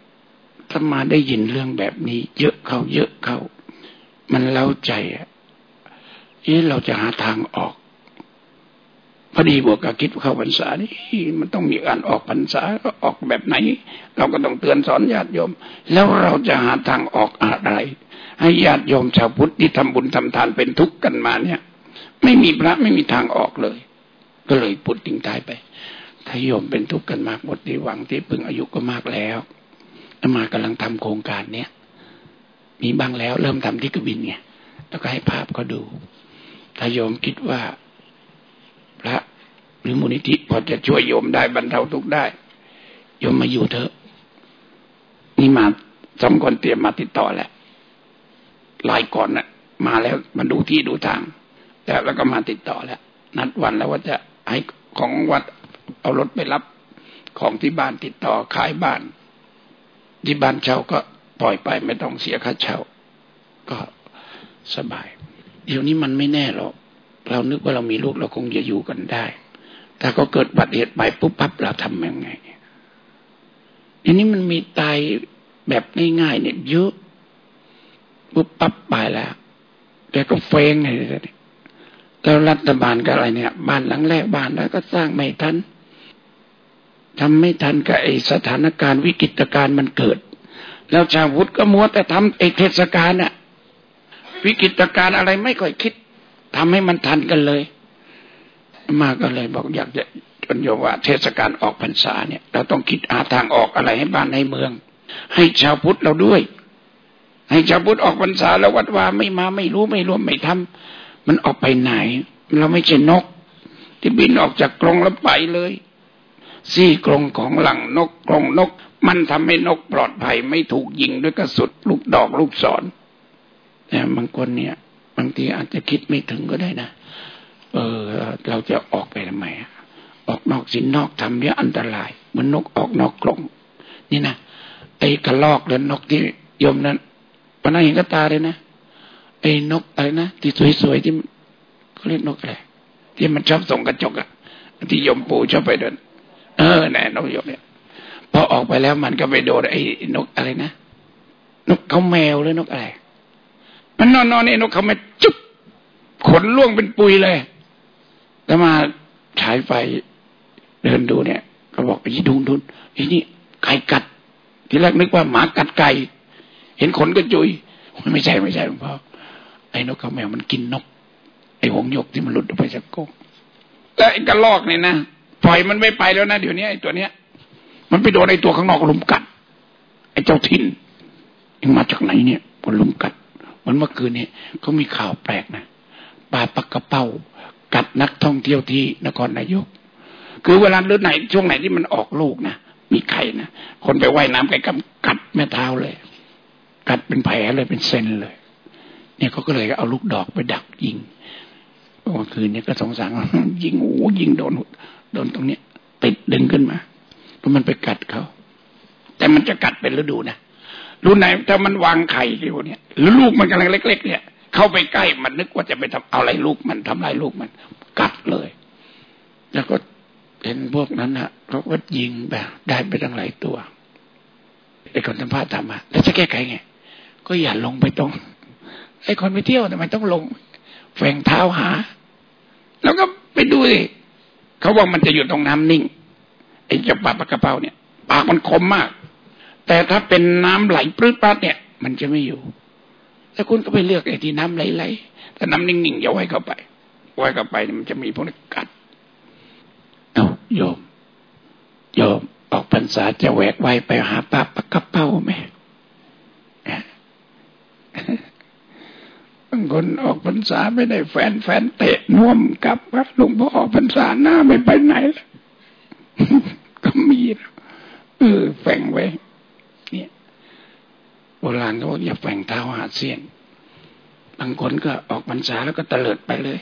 ถ้ามาได้ยินเรื่องแบบนี้ เยอะเข้า เยอะเข้า มันเล้าใจอะนี่เราจะหาทางออกพอดีบวกกับคิดเข้าพรรษานี่มันต้องมีการออกพรรษาออกแบบไหน เราก็ต้องเตือนสอนญาติโยม แล้วเราจะหาทางออกอะไร ให้ญาติโยมชาวพุทธที่ทำบุญทำทานเป็นทุกข์กันมาเนี่ย ไม่มีพระไม่มีทางออกเลย ก็เลยปุดติงตายไปถ้าโยมเป็นทุกข์กันมากหมดที่หวังที่พึงอายุก็มากแล้วมากำลังทำโครงการเนี้ยมีบ้างแล้ว เริ่มทำที่กบินไงแล้วก็ให้ภาพก็ดู ถ้าโยมคิดว่าพระหรือมูลนิธิพอจะช่วยโยมได้บรรเทาทุกข์ได้ โยมมาอยู่เถอะนี่มาสองคนเตรียมมาติดต่อแล้วลายก่อนนะ่ะ มาแล้วมาดูที่ดูทาง แต่แล้วก็มาติดต่อแล้ว นัดวันแล้วว่าจะให้ของวัดเอารถไปรับของที่บ้านติดต่อขายบ้าน ที่บ้านเช่าก็ปล่อยไปไม่ต้องเสียค่าเช่า ก็สบาย เดี๋ยวนี้มันไม่แน่หรอกเรานึกว่าเรามีลูกเราคงจะอยู่กันได้แต่ก็เกิดบัติเหตุไปปุ๊บปั๊บเราทำยังไงอันนี้มันมีตายแบบง่ายๆเนี่ยเยอะปุ๊บปั๊บไปแล้วแต่ก็เฟงเลย แล้วรัฐบาลกับอะไรเนี่ย บ้านหลังแรกบ้านแล้วก็สร้างไม่ทันทำไม่ทันกับไอสถานการณ์วิกฤตการณ์มันเกิด แล้วชาวพุทธก็มัวแต่ทำไอเทศกาลน่ะ วิกฤตการณ์อะไรไม่ค่อยคิดทำให้มันทันกันเลย มาก็เลยบอกอยากจะจนโยว่า เทศกาลออกพรรษาเนี่ยเราต้องคิดหาทางออกอะไรให้บ้านให้เมือง ให้ชาวพุทธเราด้วย ให้ชาวพุทธออกพรรษาแล้ววัดว่าไม่มาไม่รู้ไม่รวมไม่ทำ มันออกไปไหน เราไม่ใช่นก ที่บินออกจากกรงแล้วไปเลย ซี่กรงของหลังนกกรงนก มันทำให้นกปลอดภัยไม่ถูกยิงด้วยกระสุนลูกดอกลูกศรแต่บางคนเนี่ย บางทีอาจจะคิดไม่ถึงก็ได้นะเออ เราจะออกไปทำไมออกนอกสินนอกทำเนี่ยอันตรายเหมือนนกออกนอกกรงนี่นะไอ้กระลอกหรือนกที่ยมนั้นปนันเห็นกระตาเลยนะ ไอ้นกอะไรนะที่สวยๆที่เขาเรียกนกอะไรที่มันชอบส่งกระจกอะที่ยมปู่ชอบไปเดิน เออแน่นกยมเนี่ยพอออกไปแล้วมันก็ไปโดนไอ้นกอะไรนะนกเขาแมวหรือนกอะไรมันนอนนอนนี่นกเขามาจุ๊บขนล่วงเป็นปุยเลย แล้วมาฉายไฟเดินดูเนี่ย ก็บอกไอ้ดุนดุนไอ้นี่ไก่กัด ทีแรกนึกว่าหมากัดไก่ เห็นขนก็จุยไม่ใช่ไม่ใช่หลวงพ่อ ไอ้นกเขาแมวมันกินนก ไอ้หงยกที่มันหลุดออกไปจากกรงแล้วไอ้กระลอกเนี่ยนะปล่อยมันไม่ไปแล้วนะเดี๋ยวนี้ไอ้ตัวเนี้ย มันไปโดนไอ้ตัวข้างนอกลุมกัด ไอ้เจ้าทินยังมาจากไหนเนี่ยมันลุมกัดวันเมื่อคืนเนี่ยเขามีข่าวแปลกนะปลาปักกระเป้า กัดนักท่องเที่ยวที่นครนายก คือเวลาเลือดไหนช่วงไหนที่มันออกลูกนะมีไข่นะคนไปไว่ายน้ำไก่กับกัดแม่เท้าเลย กัดเป็นแผลเลยเป็นเซนเลย เนี่ยเขาก็เลยเอาลูกดอกไปดักยิงเมื่อคืนเนี้ก็สงสารยิงโอ้ยิงโดนโดนตรงเนี้ยติดดึงขึ้นมาเพราะมันไปกัดเขา แต่มันจะกัดเป็นฤดูนะรู้ไหนถ้ามันวางไข่ที่พวกนี้หรือลูกมันกำลังเล็ก ๆ เนี่ย เข้าไปใกล้มันนึกว่าจะไปทำเอาอะไรลูกมันทำลายลูกมัน กัดเลย แล้วก็เห็นพวกนั้นนะเขาก็ยิงแบบได้ไปตั้งหลายตัวไอ้คนทำผ้าทำมาแล้วจะแก้ไขไง ก็อย่าลงไปตรง ไอ้คนไปเที่ยวทำไมต้องลงแฝงเท้าหา แล้วก็ไปดูสิเขาบอกมันจะอยู่ตรงน้ำนิ่งไอ้จ้าปลาปลากระเป๋าเนี่ย ปากมันคมมาก แต่ถ้าเป็นน้ำไหลปลื้ดปัดเนี่ย มันจะไม่อยู่แล้วคุณก็ไปเลือกไอ้ที่น้ำไหลๆถ้าน้ำนิ่งๆอย่าไว้เข้าไปไว้เข้าไปมันจะมีพวกนี้กัดเอาโยมโยมออกพรรษาจะแหวกไว้ไปหาปลาปลากระเป้าไหมบาง คนออกพรรษาไม่ได้แฟนแฟนเตะน่วมกับว่าหลวงพ่อออกพรรษาหน้าไม่ไปไหนแล้วก็มีเออแฝงไว้ เนี่ยโบราณเขาบอกอย่าแฝงเท้าหาเสียนบางคนก็ออกพรรษาแล้วก็เตลิดไปเลย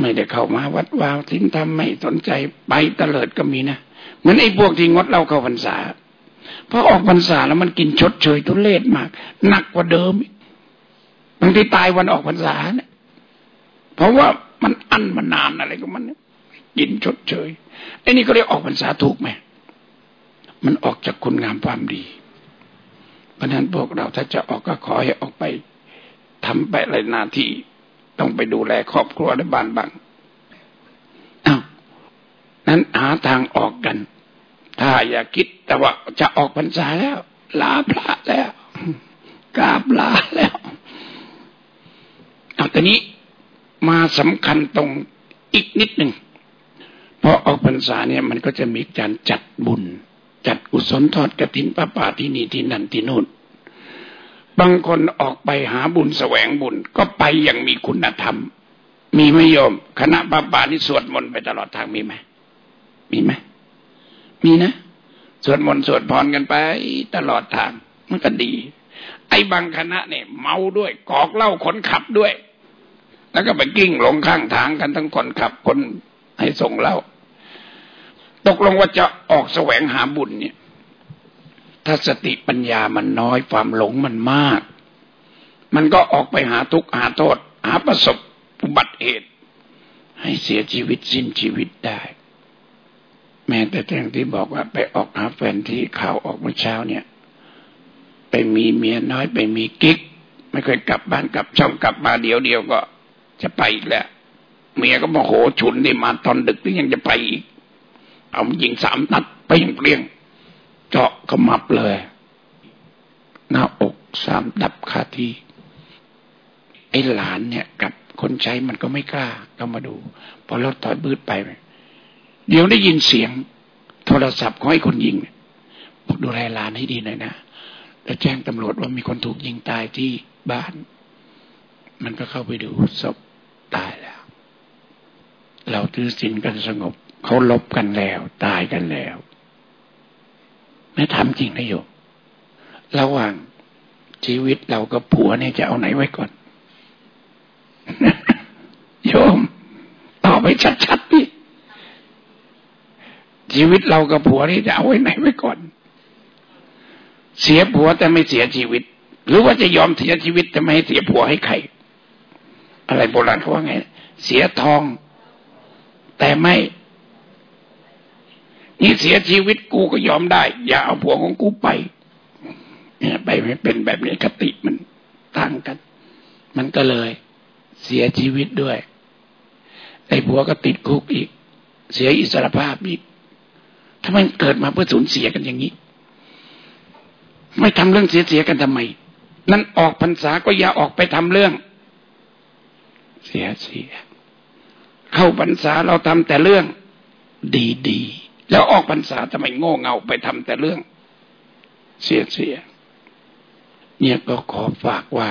ไม่ได้เข้ามาวัดวาวทิ้งทำไม่สนใจไปเตลิดก็มีนะเหมือนไอ้พวกที่งดเราเข้าพรรษาพอออกพรรษาแล้วมันกินชดเชยทุเลศมาก หนักกว่าเดิม บางทีตายวันออกพรรษาเนี่ยเพราะว่ามันอั้นมานานอะไรก็มันกินชดเชยไอ้นี่ก็เรียกออกพรรษาถูกไหมมันออกจากคุณงามความดีเพราะนั้นพวกเราถ้าจะออกก็ขอให้ออกไปทำไปอะไรหน้าที่ต้องไปดูแลครอบครัวในบ้านบ้างอ้าวนั้นหาทางออกกัน ถ้าอย่าคิดแต่ว่าจะออกพรรษาแล้ว ลาพระแล้วกราบลาแล้ว เอาตอนนี้มาสำคัญตรงอีกนิดหนึ่งพอออกพรรษาเนี่ยมันก็จะมีการจัดบุญ จัดกุศลทอดกระถินประป่าที่นี่ที่นั่นที่นู่นบางคนออกไปหาบุญแสวงบุญ ก็ไปอย่างมีคุณธรรม มีไม่ยม คณะป้าป่านี่สวดมนต์ไปตลอดทางมีไหมมีไหมมีนะสวดมนต์สวดพรกันไปตลอดทาง มันก็ดี ไอ้บางคณะเนี่ยเมาด้วยกอกเหล้าคนขับด้วย แล้วก็ไปกิ้งลงข้างทางกันทั้งคนขับคนให้ส่งเล่า ตกลงว่าจะออกแสวงหาบุญเนี่ย ถ้าสติปัญญามันน้อยความหลงมันมาก มันก็ออกไปหาทุกข์หาโทษ หาประสบอุบัติเหตุ ให้เสียชีวิตสิ้นชีวิตได้ แม้แต่แทงที่บอกว่า ไปออกหาแฟนที่ข่าวออกเมื่อเช้าเนี่ย ไปมีเมียน้อยไปมีกิ๊ก ไม่เคยกลับบ้านกลับช่องกลับมาเดียวเดียวก็ จะไปอีกแล้ว เมียก็บอกโหฉุนนี่มาตอนดึกนี่ยังจะไปอีก เอายิงสามนัดไปยังเปลี่ยง เจาะขมับเลย หน้าอกสามดับคาที่ไอ้หลานเนี่ยกับคนใช้มันก็ไม่กล้าก็มาดูพอรถถอยบืดไปเดี๋ยวได้ยินเสียง โทรศัพท์ของไอ้คนยิงบอกดูแลหลานให้ดีหน่อยนะแล้วแจ้งตำรวจว่ามีคนถูกยิงตายที่บ้าน มันก็เข้าไปดูศพ ตายแล้ว เราถือศีลกันสงบเขาลบกันแล้ว ตายกันแล้วไม่ทำจริงนะโยมระหว่างชีวิตเรากับผัวเนี่ยจะเอาไหนไว้ก่อน โยมตอบไปชัดๆดิชีวิตเรากับผัวนี่จะเอาไว้ไหนไว้ก่อน เสียผัวแต่ไม่เสียชีวิต หรือว่าจะยอมเสียชีวิตแต่ไม่ให้เสียผัวให้ใคร อะไรโบราณเขาว่าไง เสียทอง แต่ไม่ นี่เสียชีวิตกูก็ยอมได้ อย่าเอาผัวของกูไปเนี่ยไปไม่เป็นแบบนี้คติมันต่างกัน มันก็เลย เสียชีวิตด้วยไอ้ผัวก็ติดคุกอีก เสียอิสรภาพอีกทำไมเกิดมาเพื่อสูญเสียกันอย่างนี้ ไม่ทำเรื่องเสียๆกันทำไม นั่นออกพรรษาก็อย่าออกไปทำเรื่อง เสียเสีย เข้าพรรษาเราทำแต่เรื่อง ดีๆ แล้วออกพรรษาทำไมโง่เงาไปทำแต่เรื่อง เสียเสีย เนี่ยก็ขอฝากว่า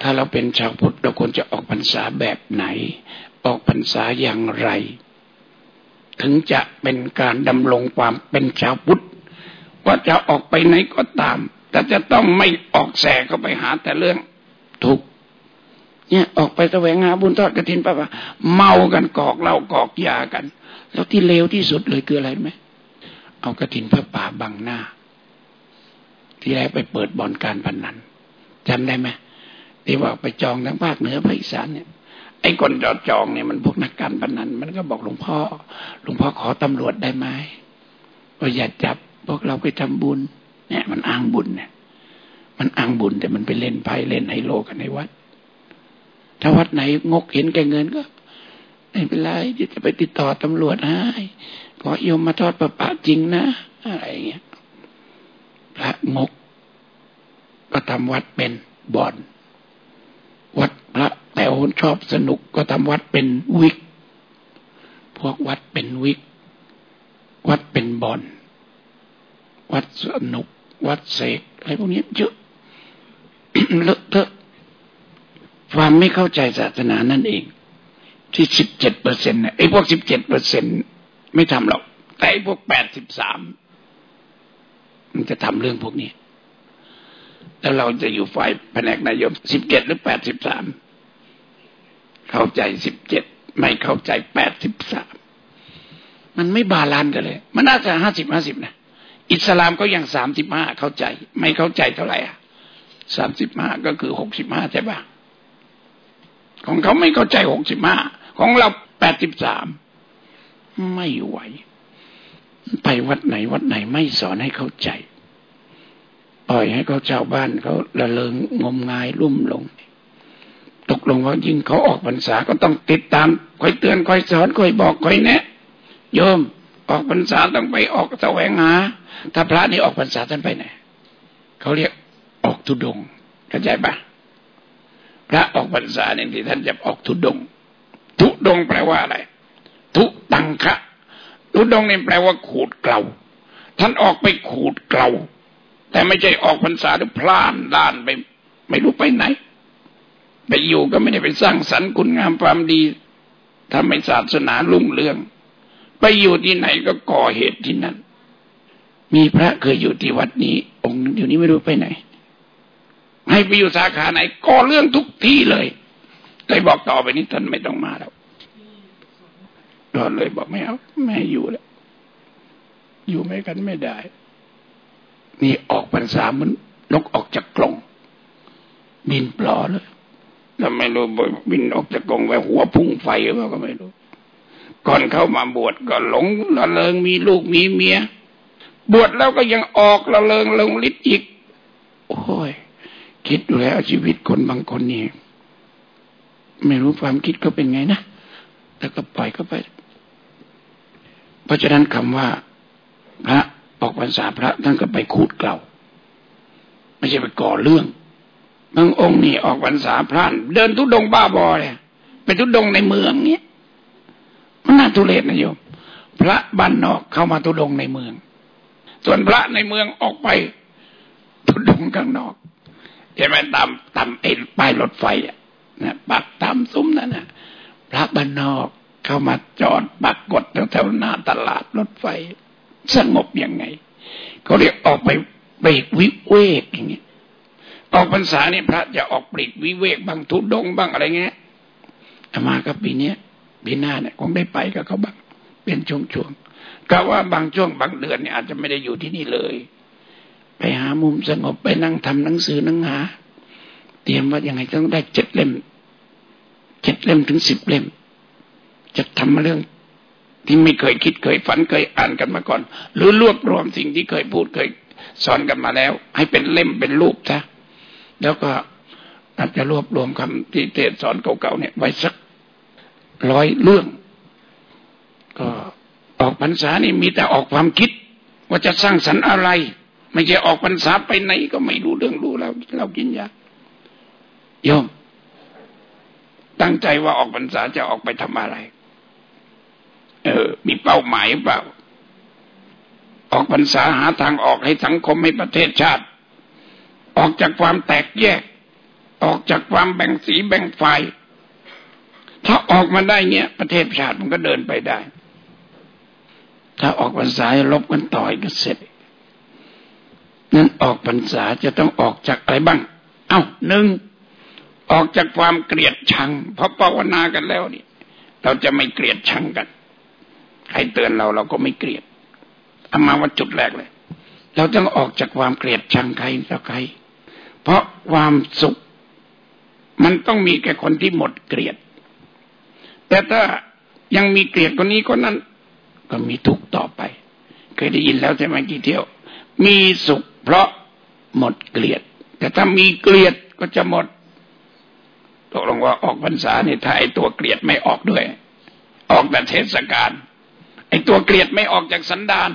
ถ้าเราเป็นชาวพุทธเราควรจะออกพรรษาแบบไหน ออกพรรษาอย่างไร ถึงจะเป็นการดำรงความเป็นชาวพุทธว่าจะออกไปไหนก็ตาม แต่จะต้องไม่ออกแสเข้าไปหาแต่เรื่องทุก เนี่ยออกไปแสวงหาบุญทอดกระถินปะปะเมากันกอกเหล้ากอกยากัน แล้วที่เลวที่สุดเลยคืออะไรไหมเอากระถินพระป่าบังหน้า ที่แรกไปเปิดบ่อนการพนนันจำได้ไหมที่ว่าไปจองทั้งภาคเหนือภาคอีสานเนี่ยไอ้คนจอดจองเนี่ยมันพวกนักการพนัน มันก็บอกหลวงพ่อ หลวงพ่อขอตำรวจได้ไหมว่าอย่าจับพวกเราไปทำบุญ เนี่ย มันอ้างบุญเนี่ย มันอ้างบุญแต่มันไปเล่นไพ่เล่นไฮโลกันในวัด ถ้าวัดไหนงกเห็นแก่เงินก็ไม่เป็นไรจะไปติดต่อตำรวจให้ขอโยมมาทอดประปาจริงนะ อะไรเงี้ยพระงก ก็ทำวัดเป็นบ่อน วัดพระแต่โนชอบสนุกก็ทำวัดเป็นวิก พวกวัดเป็นวิก วัดเป็นบ่อน วัดสนุก วัดเสกอะไรพวกนี้เยอะเลอะเทอะ ความไม่เข้าใจศาสนานั่นเอง ที่สิบเจ็ดเปอร์เซ็นต์เนี่ยไอ้พวกสิบเจ็ดเปอร์เซ็นไม่ทำหรอก แต่ไอ้พวกแปดสิบสามมันจะทำเรื่องพวกนี้ แล้วเราจะอยู่ฝ่ายแผนกนายกสิบเจ็ดหรือแปดสิบสามเข้าใจสิบเจ็ดไม่เข้าใจแปดสิบสามมันไม่บาลานกันเลย มันน่าจะห้าสิบห้าสิบนะอิสลามก็ยังสามสิบห้าเข้าใจ ไม่เข้าใจเท่าไหร่อะสามสิบห้าก็คือหกสิบห้าใช่ปะ ของเขาไม่เข้าใจหกสิบห้าของเราแปดสิบสามไม่ไหว ไปวัดไหนวัดไหนไม่สอนให้เข้าใจ ปล่อยให้เขาชาวบ้านเขาละเลงงมงายลุ่มหลง ตกลงว่ายิ่งเขาออกพรรษาก็ต้องติดตามคอยเตือนคอยสอนคอยบอกคอยแนะ โยมออกพรรษาต้องไปออกแสวงหา ถ้าพระนี่ออกพรรษาท่านไปไหนเขาเรียกออกทุดงเข้าใจปะ พระออกพรรษาเนี่ยที่ท่านจะออกทุดง ทุดงแปลว่าอะไร ทุตังคะทุดงนี่แปลว่าขูดเกลาท่านออกไปขูดเกลาแต่ไม่ใช่ออกพรรษาหรือพลานด้านไป ไม่รู้ไปไหน ไปอยู่ก็ไม่ได้ไปสร้างสรรค์คุณงามความดีทำให้ศาสนาลุ่งเรือง ไปอยู่ที่ไหนก็ก่อเหตุที่นั่นมีพระเคยอยู่ที่วัดนี้ องค์อยู่นี้ไม่รู้ไปไหน ให้ไปอยู่สาขาไหนก่อเรื่องทุกที่เลยเลยบอกต่อไปนี้ท่านไม่ต้องมาแล้วก็เลยบอกไม่เอาไม่อยู่แล้วอยู่ไม่กันไม่ได้ นี่ออกพรรษาเหมันนกออกจากกรงบินปลอเลยแล้วไม่รู้บินออกจากกรงไปหัวพุ่งไฟหรือเปล่าก็ไม่รู้ ก่อนเข้ามาบวชก็หลงละเลงมีลูกมีเมีย บวชแล้วก็ยังออกละเลงลงฤทธิ์อีก โอ้ย คิดดูแล้วชีวิตคนบางคนนี่ไม่รู้ความคิดก็เป็นไงนะแต่ก็ปล่อยก็ไป เพราะฉะนั้นคำว่า พระออกพรรษาพระท่านก็ไปขูดเกลาไม่ใช่ไปก่อเรื่องบางองค์นี่ออกพรรษาพระเดินทุดงบ้าบอเลยไปทุดงในเมืองเนี้ยมันน่าทุเรศนะโยม พระบ้านนอกเข้ามาทุดงในเมือง ส่วนพระในเมืองออกไปทุดงข้างนอก เห็นไหมตามตามเอ็นป้ายรถไฟอะนะปักตามซุ้มนั่นนะพระบ้านนอกเข้ามาจอดปักกดแถวๆหน้าตลาดรถไฟ สงบยังไงเขาเรียกออกไปปลีกวิเวกอย่างเงี้ยออกพรรษานี่พระจะออกปลีกวิเวกบางทุดงบ้างอะไรเงี้ยอามากับปีเนี้ยปีหน้าเนี่ยคงได้ไปกับเขาบ้างเป็นช่วงๆก็ว่าบางช่วงบางเดือนเนี่ยอาจจะไม่ได้อยู่ที่นี่เลย ไปหามุมสงบไปนั่งทำหนังสือหนังหา เตรียมว่ายังไงต้องได้เจ็ดเล่มเจ็ดเล่มถึงสิบเล่ม จะทำเรื่องที่ไม่เคยคิดเคยฝันเคยอ่านกันมาก่อน หรือรวบรวมสิ่งที่เคยพูดเคยสอนกันมาแล้ว ให้เป็นเล่มเป็นรูปซะแล้วก็อาจจะรวบรวมคำที่เทศสอนเก่าๆเนี่ยไว้สักร้อยเรื่อง ก็ออกพรรษานี่มีแต่ออกความคิดว่าจะสร้างสรรค์อะไร ไม่ใช่ออกพรรษาไปไหนก็ไม่รู้เรื่องรู้แล้วเรากินยาโยม ตั้งใจว่าออกพรรษาจะออกไปทำอะไร เออ มีเป้าหมายเปล่า ออกพรรษาหาทางออกให้สังคมให้ประเทศชาติ ออกจากความแตกแยก ออกจากความแบ่งสีแบ่งฝ่ายถ้าออกมาได้เนี่ยประเทศชาติมันก็เดินไปได้ ถ้าออกพรรษาลบกันต่อยก็เสร็จ นั้นออกพรรษาจะต้องออกจากอะไรบ้าง เอ้าหนึ่งออกจากความเกลียดชังเพราะภาวนากันแล้วนี่เราจะไม่เกลียดชังกัน ใครเตือนเราเราก็ไม่เกลียดเอามาว่าจุดแรกเลย เราต้องออกจากความเกลียดชังใครต่อใคร เพราะความสุข มันต้องมีแก่คนที่หมดเกลียด แต่ถ้ายังมีเกลียดคนนี้คนนั้น ก็มีทุกข์ต่อไป เคยได้ยินแล้วใช่ไหมกี่เที่ยว มีสุข เพราะหมดเกลียด แต่ถ้ามีเกลียดก็จะหมดตกลงว่าออกพรรษาเนี่ยถ้าไอตัวเกลียดไม่ออกด้วย ออกแต่เทศกาลไอตัวเกลียดไม่ออกจากสันดาน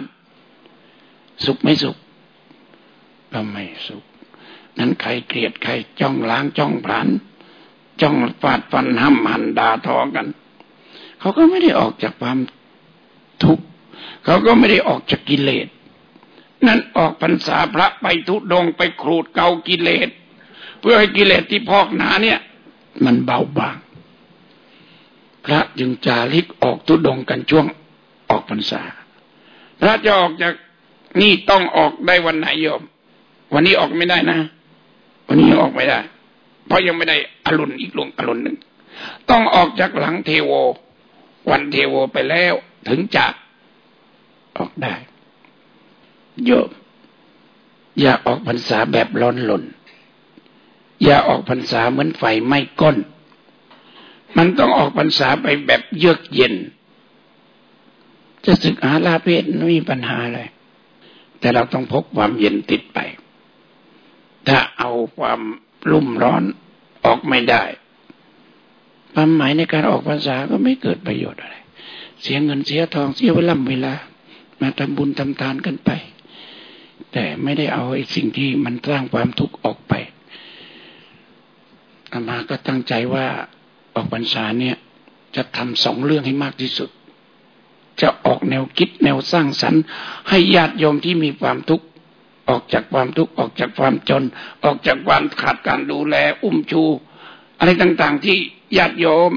สุขไม่สุข ก็ไม่สุข นั้นใครเกลียดใครจ้องล้างจ้องผลานจ้องฟาดฟันห้ำหันด่าทอกัน เขาก็ไม่ได้ออกจากความทุกข์เขาก็ไม่ได้ออกจากกิเลส นั้นออกพรรษาพระไปทุดงไปขูดเกากิเลส เพื่อให้กิเลสที่พอกหนาเนี่ย มันเบาบาง พระจึงจาริกออกทุดงกันช่วงออกพรรษา พระจะออกจากนี่ต้องออกได้วันไหนโยม วันนี้ออกไม่ได้นะ วันนี้ออกไม่ได้ เพราะยังไม่ได้อรุณอีกลงอรุณหนึ่ง ต้องออกจากหลังเทโว วันเทโวไปแล้วถึงจะออกได้ โยม อย่าออกพรรษาแบบร้อนหลนอย่าออกพรรษาเหมือนไฟไหม้ก้น มันต้องออกพรรษาไปแบบเยือกเย็น จะศึกษาลาเพศไม่มีปัญหาเลย แต่เราต้องพกความเย็นติดไป ถ้าเอาความรุ่มร้อนออกไม่ได้ ความหมายในการออกพรรษาก็ไม่เกิดประโยชน์อะไร เสียเงินเสียทองเสียเวลาเวลา มาทำบุญทำทานกันไป แต่ไม่ได้เอาไอ้สิ่งที่มันสร้างความทุกข์ออกไปอามาก็ตั้งใจว่าออกพรรษาเนี่ย จะทำสองเรื่องให้มากที่สุด จะออกแนวคิดแนวสร้างสรรค์ ให้ญาติโยมที่มีความทุกข์ออกจากความทุกข์ออกจากความจน ออกจากความขาดการดูแล อุ้มชู อะไรต่างๆ ที่ญาติโยม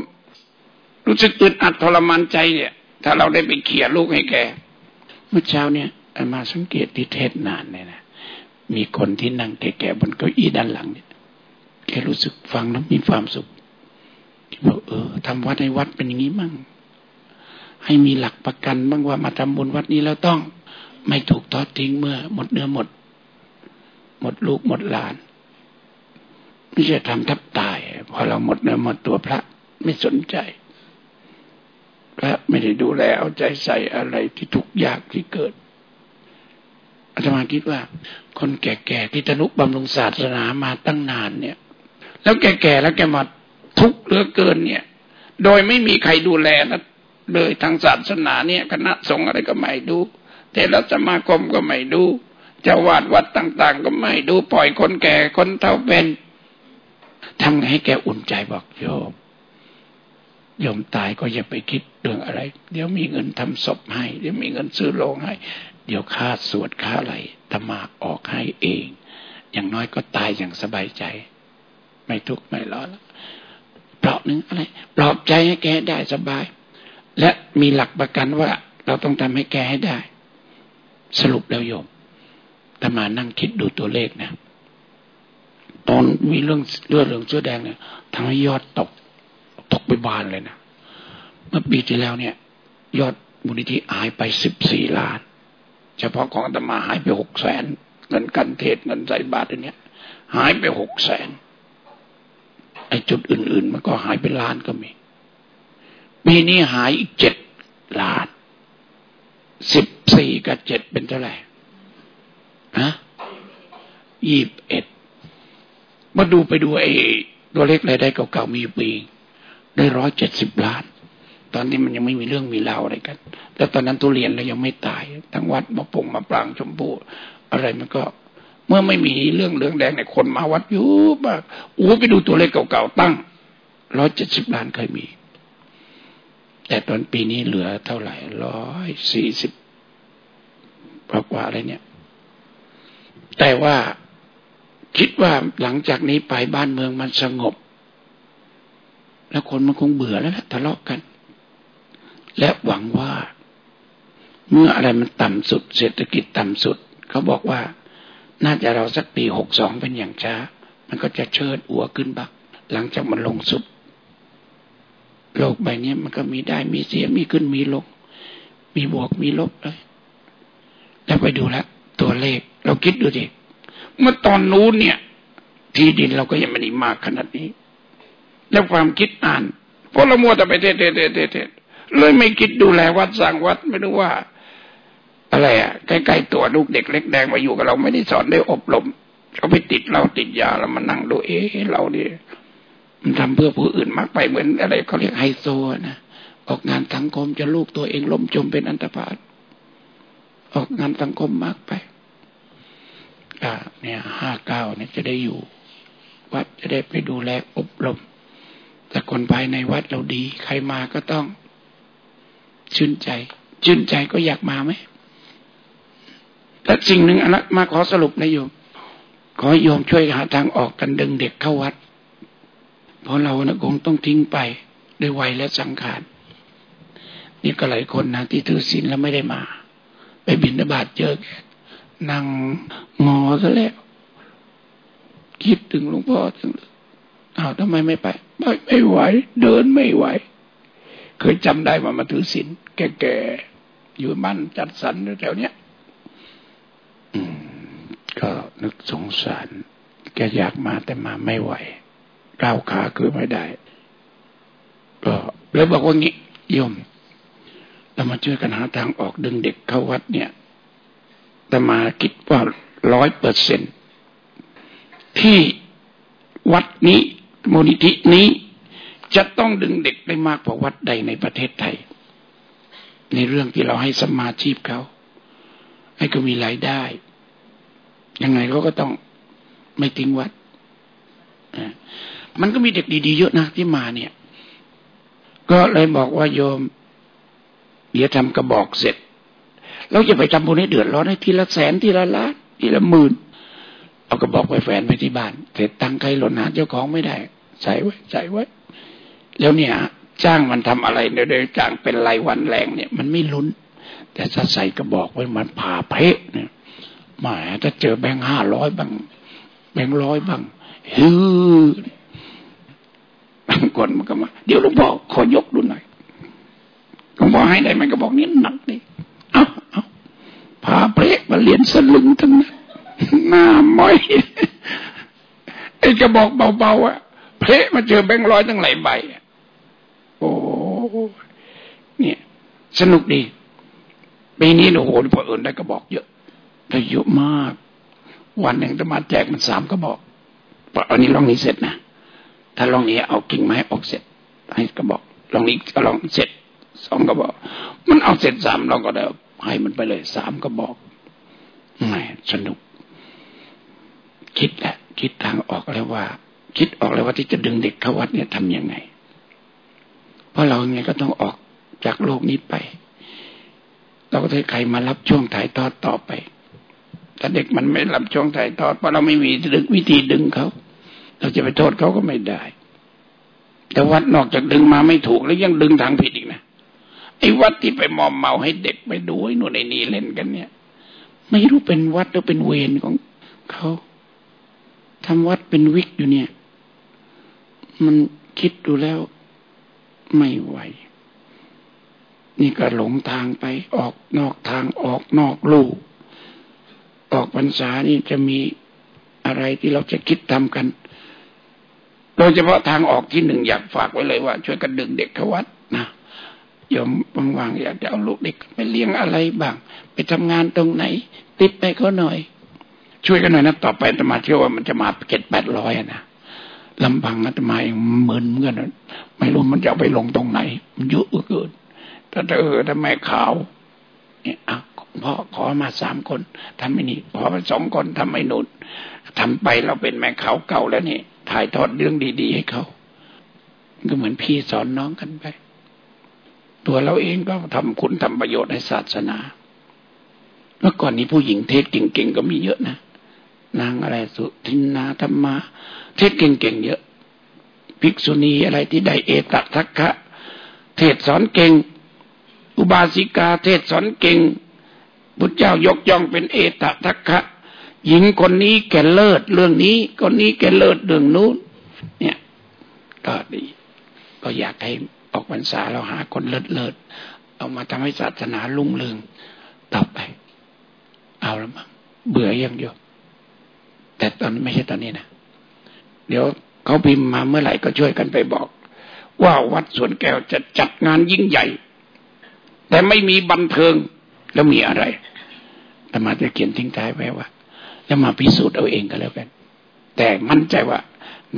รู้สึกตึดอัดทรมานใจเนี่ย ถ้าเราได้ไปเขี่ยลูกให้แกเมื่อเช้าเนี่ย มาสังเกตที่เทศนานเนี่ยนะมีคนที่นั่งแก่ๆบนเก้าอี้ด้านหลังเนี่ยแกรู้สึกฟังแล้วมีความสุขบอกเออทำวัดในวัดเป็นอย่างนี้มั่ง ให้มีหลักประกันบ้างว่ามาทำบุญวัดนี้แล้วต้อง ไม่ถูกทอดทิ้งเมื่อ หมดเนื้อหมด หมดลูกหมดหลานไม่ใช่ทำทับตาย พอเราหมดเนื้อหมดตัวพระ ไม่สนใจพระไม่ได้ดูแลเอาใจใส่อะไรที่ทุกข์ยากที่เกิด อาตมาคิดว่า คนแก่ๆที่ตนุบำรุงศาสนามาตั้งนานเนี่ย แล้วแก่ๆแล้วแกมาทุกข์เหลือเกินเนี่ย โดยไม่มีใครดูแลนะเลยทางศาสนาเนี่ย คณะสงฆ์อะไรก็ไม่ดูแต่แล้วสมาคมก็ไม่ดูจ้าวาดวัดต่าง ๆ ก็ไม่ดูปล่อยคนแก่คนเฒ่าเป็นทำให้แกอุ่นใจบอกโยมโยมตายก็อย่าไปคิดเรื่องอะไร เดี๋ยวมีเงินทำศพให้ เดี๋ยวมีเงินซื้อโรงให้ เดี๋ยวค่าสวดค่าอะไรธรรมาออกให้เอง อย่างน้อยก็ตายอย่างสบายใจ ไม่ทุกข์ไม่ร้อนปลอบนึงอะไร ปลอบใจให้แกได้สบาย และมีหลักประกันว่าเราต้องทำให้แกให้ได้ สรุปแล้วโยมแต่มานั่งคิดดูตัวเลขนะตอนมีเรื่องเลือดเหลืองเสื้อแดงเนี่ยทำให้ยอดตก ตกไปบานเลยนะ เมื่อปีที่แล้วเนี่ย ยอดมูลนิธิหายไปสิบสี่ล้าน เฉพาะของอาตมาหายไปหกแสนเงินกันเทศเงินใส่บาทอันเนี้ย หายไปหกแสนไอ้จุดอื่น ๆ มันก็หายเป็นล้านก็มี ปีนี้หายอีกเจ็ดล้านสิบสี่กับเจ็ดเป็นเท่าไหร่ฮะยี่บเอ็ดมาดูไปดูไอ้ตัวเลขรายได้เก่าๆมีปี ได้ร้อยเจ็ดสิบล้าน ตอนนี้มันยังไม่มีเรื่องมีราวอะไรกันแต่ตอนนั้นทุเรียนเรายังไม่ตาย ทั้งวัดมาปงมาปรางชมพูอะไรมันก็ เมื่อไม่มีเรื่องเรื่องแดงเนี่ยคนมาวัดยู่มากโอ้ไปดูตัวเลขเก่าๆตั้งร้อยเจ็ดสิบล้านเคยมี แต่ตอนปีนี้เหลือเท่าไหร่ร้อยสี่สิบกว่าอะไรเนี่ย แต่ว่าคิดว่าหลังจากนี้ไปบ้านเมืองมันสงบ แล้วคนมันคงเบื่อแล้วนะทะเลาะกัน และหวังว่า เมื่ออะไรมันต่ำสุด เศรษฐกิจต่ำสุด เขาบอกว่า น่าจะเราสักปีหกสองเป็นอย่างช้า มันก็จะเชิดอัวขึ้นบ้างหลังจากมันลงสุด โลกใบนี้มันก็มีได้มีเสียมีขึ้นมีลง มีบวกมีลบเลยแล้วไปดูแลตัวเลข เราคิดดูดิเมื่อตอนนู้นเนี่ย ที่ดินเราก็ยังไม่ได้มากขนาดนี้ แล้วความคิดอ่านเพราะเรามัวแต่ไปเทศเทศเทศเทศ เลยไม่คิดดูแลวัดสร้างวัดไม่รู้ว่า อะไรอะใกล้ๆตัวลูกเด็กเล็กแดงมาอยู่กับเราไม่ได้สอนได้อบรมเขาไปติดเราติดยาแล้วมานั่งดูเอ๊ะเราเนี่ยมันทำเพื่อผู้อื่นมากไปเหมือนอะไรเขาเรียกไฮโซนะออกงานสังคมจะลูกตัวเองล้มจมเป็นอันตรพาลออกงานสังคมมากไปอ่าเนี่ยห้าเก้าเนี่ยจะได้อยู่ วัดจะได้ไปดูแลอบรม แต่คนภายในวัดเราดี ใครมาก็ต้อง ชื่นใจ ชื่นใจก็อยากมาไหมแต่สิ่งหนึ่งอนละมาขอสรุปนะโยม ขอโยมช่วยหาทางออกกันดึงเด็กเข้าวัด เพราะเรานะคงต้องทิ้งไปด้วยวัยและสังขารนี่ก็หลายคนนะที่ถือศีลแล้วไม่ได้มา ไปบินบาตเจอนั่งงอซะแล้ว คิดถึงหลวงพ่อถึงอ้าวทำไมไม่ไป ไม่ไม่ไหว เดินไม่ไหว เคยจำได้ว่ามาถือศีลแก่ๆอยู่บ้านจัดสรรแถวเนี้ยก็นึกสงสาร แกอยากมาแต่มาไม่ไหวก้าวขาคือไม่ได้ ก็แล้วบอกว่างี้โยมเรามาช่วยกันหาทางออกดึงเด็กเข้าวัดเนี่ยแต่มาคิดว่าร้อยเปอร์เซนที่วัดนี้มูลนิธินี้ จะต้องดึงเด็กได้มากกว่าวัดใดในประเทศไทย ในเรื่องที่เราให้สมาชีพเขาให้ก็มีรายได้ ยังไงเขาก็ต้องไม่ทิ้งวัด มันก็มีเด็กดีๆเยอะนะที่มาเนี่ย ก็เลยบอกว่าโยมเดี๋ยวทำกระบอกเสร็จ เราจะไปทำบุญให้เดือดร้อนให้ทีละแสนทีละล้านทีละหมื่น เอากระบอกไปแฝนไปที่บ้าน เสร็จตังใครหล่นหาเจ้าของไม่ได้ ใส่ไว้ ใส่ไว้ แล้วเนี่ยจ้างมันทำอะไรเดี๋ยวจ้างเป็นรายวันแรงเนี่ย มันไม่ลุ้น แต่ถ้าใส่กระบอกไว้มันผ่าเพะเนี่ยหมายถ้าเจอแบงค์ห้าร้อยบางแบงค์ร้อยบางฮือบางคนมันก็มา เดี๋ยวหลวงพ่อขอยกดูหน่อยหลวงพ่อให้ได้มันก็บอกนี่หนักนี่เอาเอาพาเพลกมาเหรียนสลึงทั้งนั้นหน้าม้อยไอ้จะบอกเบาๆอะเพลมาเจอแบงค์ร้อยตั้งหลายใบอ้ เนี่ย สนุกดีปีนี้โอ้โหพอเอิญได้ก็บอกเยอะได้เยอะมาก วันหนึ่งจะมาแจกมันสามก็บอกพออันนี้ลองนี้เสร็จนะถ้าลองนี้เอากิ่งไม้ออกเสร็จ ให้ก็บอกลองนี้ก็ลองเสร็จสองก็บอก มันเอาเสร็จสามเราก็ได้ให้มันไปเลยสามก็บอกไม่สนุก คิดแหละคิดทางออกแล้วว่า คิดออกแล้วว่าที่จะดึงเด็กเข้าวัดเนี่ยทํำยังไง เพราะเราไงก็ต้องออกจากโลกนี้ไป เราก็ให้ใครมารับช่วงถ่ายทอดต่อไปถ้าเด็กมันไม่รับช่วงถ่ายทอดเพราะเราไม่มีดึงวิธีดึงเขาเราจะไปโทษเขาก็ไม่ได้ แต่วัดนอกจากดึงมาไม่ถูกแล้วยังดึงทางผิดอีกนะไอ้วัดที่ไปมอมเมาให้เด็กไปดูให้หนูในนี่เล่นกันเนี่ย ไม่รู้เป็นวัดหรือเป็นเวรของเขาทำวัดเป็นวิกอยู่เนี่ย มันคิดดูแล้ว ไม่ไหว นี่ก็หลงทางไปออกนอกทางออกนอกลูก ออกพรรษานี่จะมีอะไรที่เราจะคิดทำกัน โดยเฉพาะทางออกที่หนึ่งอยากฝากไว้เลยว่า ช่วยกันดึงเด็กเขาวัดนะยมวางๆอยากจะเอาลูกเด็กไปเลี้ยงอะไรบ้าง ไปทำงานตรงไหน ติดไปเขาหน่อย ช่วยกันหน่อยนะ ต่อไปธรรมาเชื่อว่ามันจะมาเจ็ดแปดร้อยนะ ลำพังอาตมาเองมึนเหมือนกันไม่รู้มันจะไปลงตรงไหน มันเยอะเกินถ้าเออทำไมขาวเนี่ยอะพ่อขอมาสามคนทำไม่นี่ขอมาสองคนทำไม่นุนทำไปเราเป็นแม่ขาวเก่าแล้วนี่ถ่ายทอดเรื่องดีๆให้เขาก็เหมือนพี่สอนน้องกันไป ตัวเราเองก็ทำคุณทำประโยชน์ในศาสนาเมื่อก่อนนี้ผู้หญิงเทศเก่งๆก็มีเยอะนะ นางอะไรสุทินนาธรรมาเทศเก่งๆเยอะ ภิกษุณีอะไรที่ได้เอตทัคคะเทศสอนเก่ง อุบาสิกาเทศสอนเก่งพุทธเจ้ายกย่องเป็นเอตทัคคะหญิงคนนี้แกเลิศเรื่องนี้คนนี้แกเลิศเรื่องนู้น เนี่ยก็ดี ก็อยากให้ออกพรรษาเราหาคนเลิศเลิศเอามาทำให้ศาสนาลุ่งเรืองต่อไป เอาละมั้งเบื่อยังอยู่ แต่ตอนไม่ใช่ตอนนี้นะเดี๋ยวเขาพิมพ์มาเมื่อไหร่ก็ช่วยกันไปบอก ว่าวัดสวนแก้วจะจัดงานยิ่งใหญ่ แต่ไม่มีบันเทิงแล้วมีอะไรแต่มาจะเขียนทิ้งท้ายไว้ว่า แล้วมาพิสูจน์เอาเองก็แล้วกัน แต่มั่นใจว่า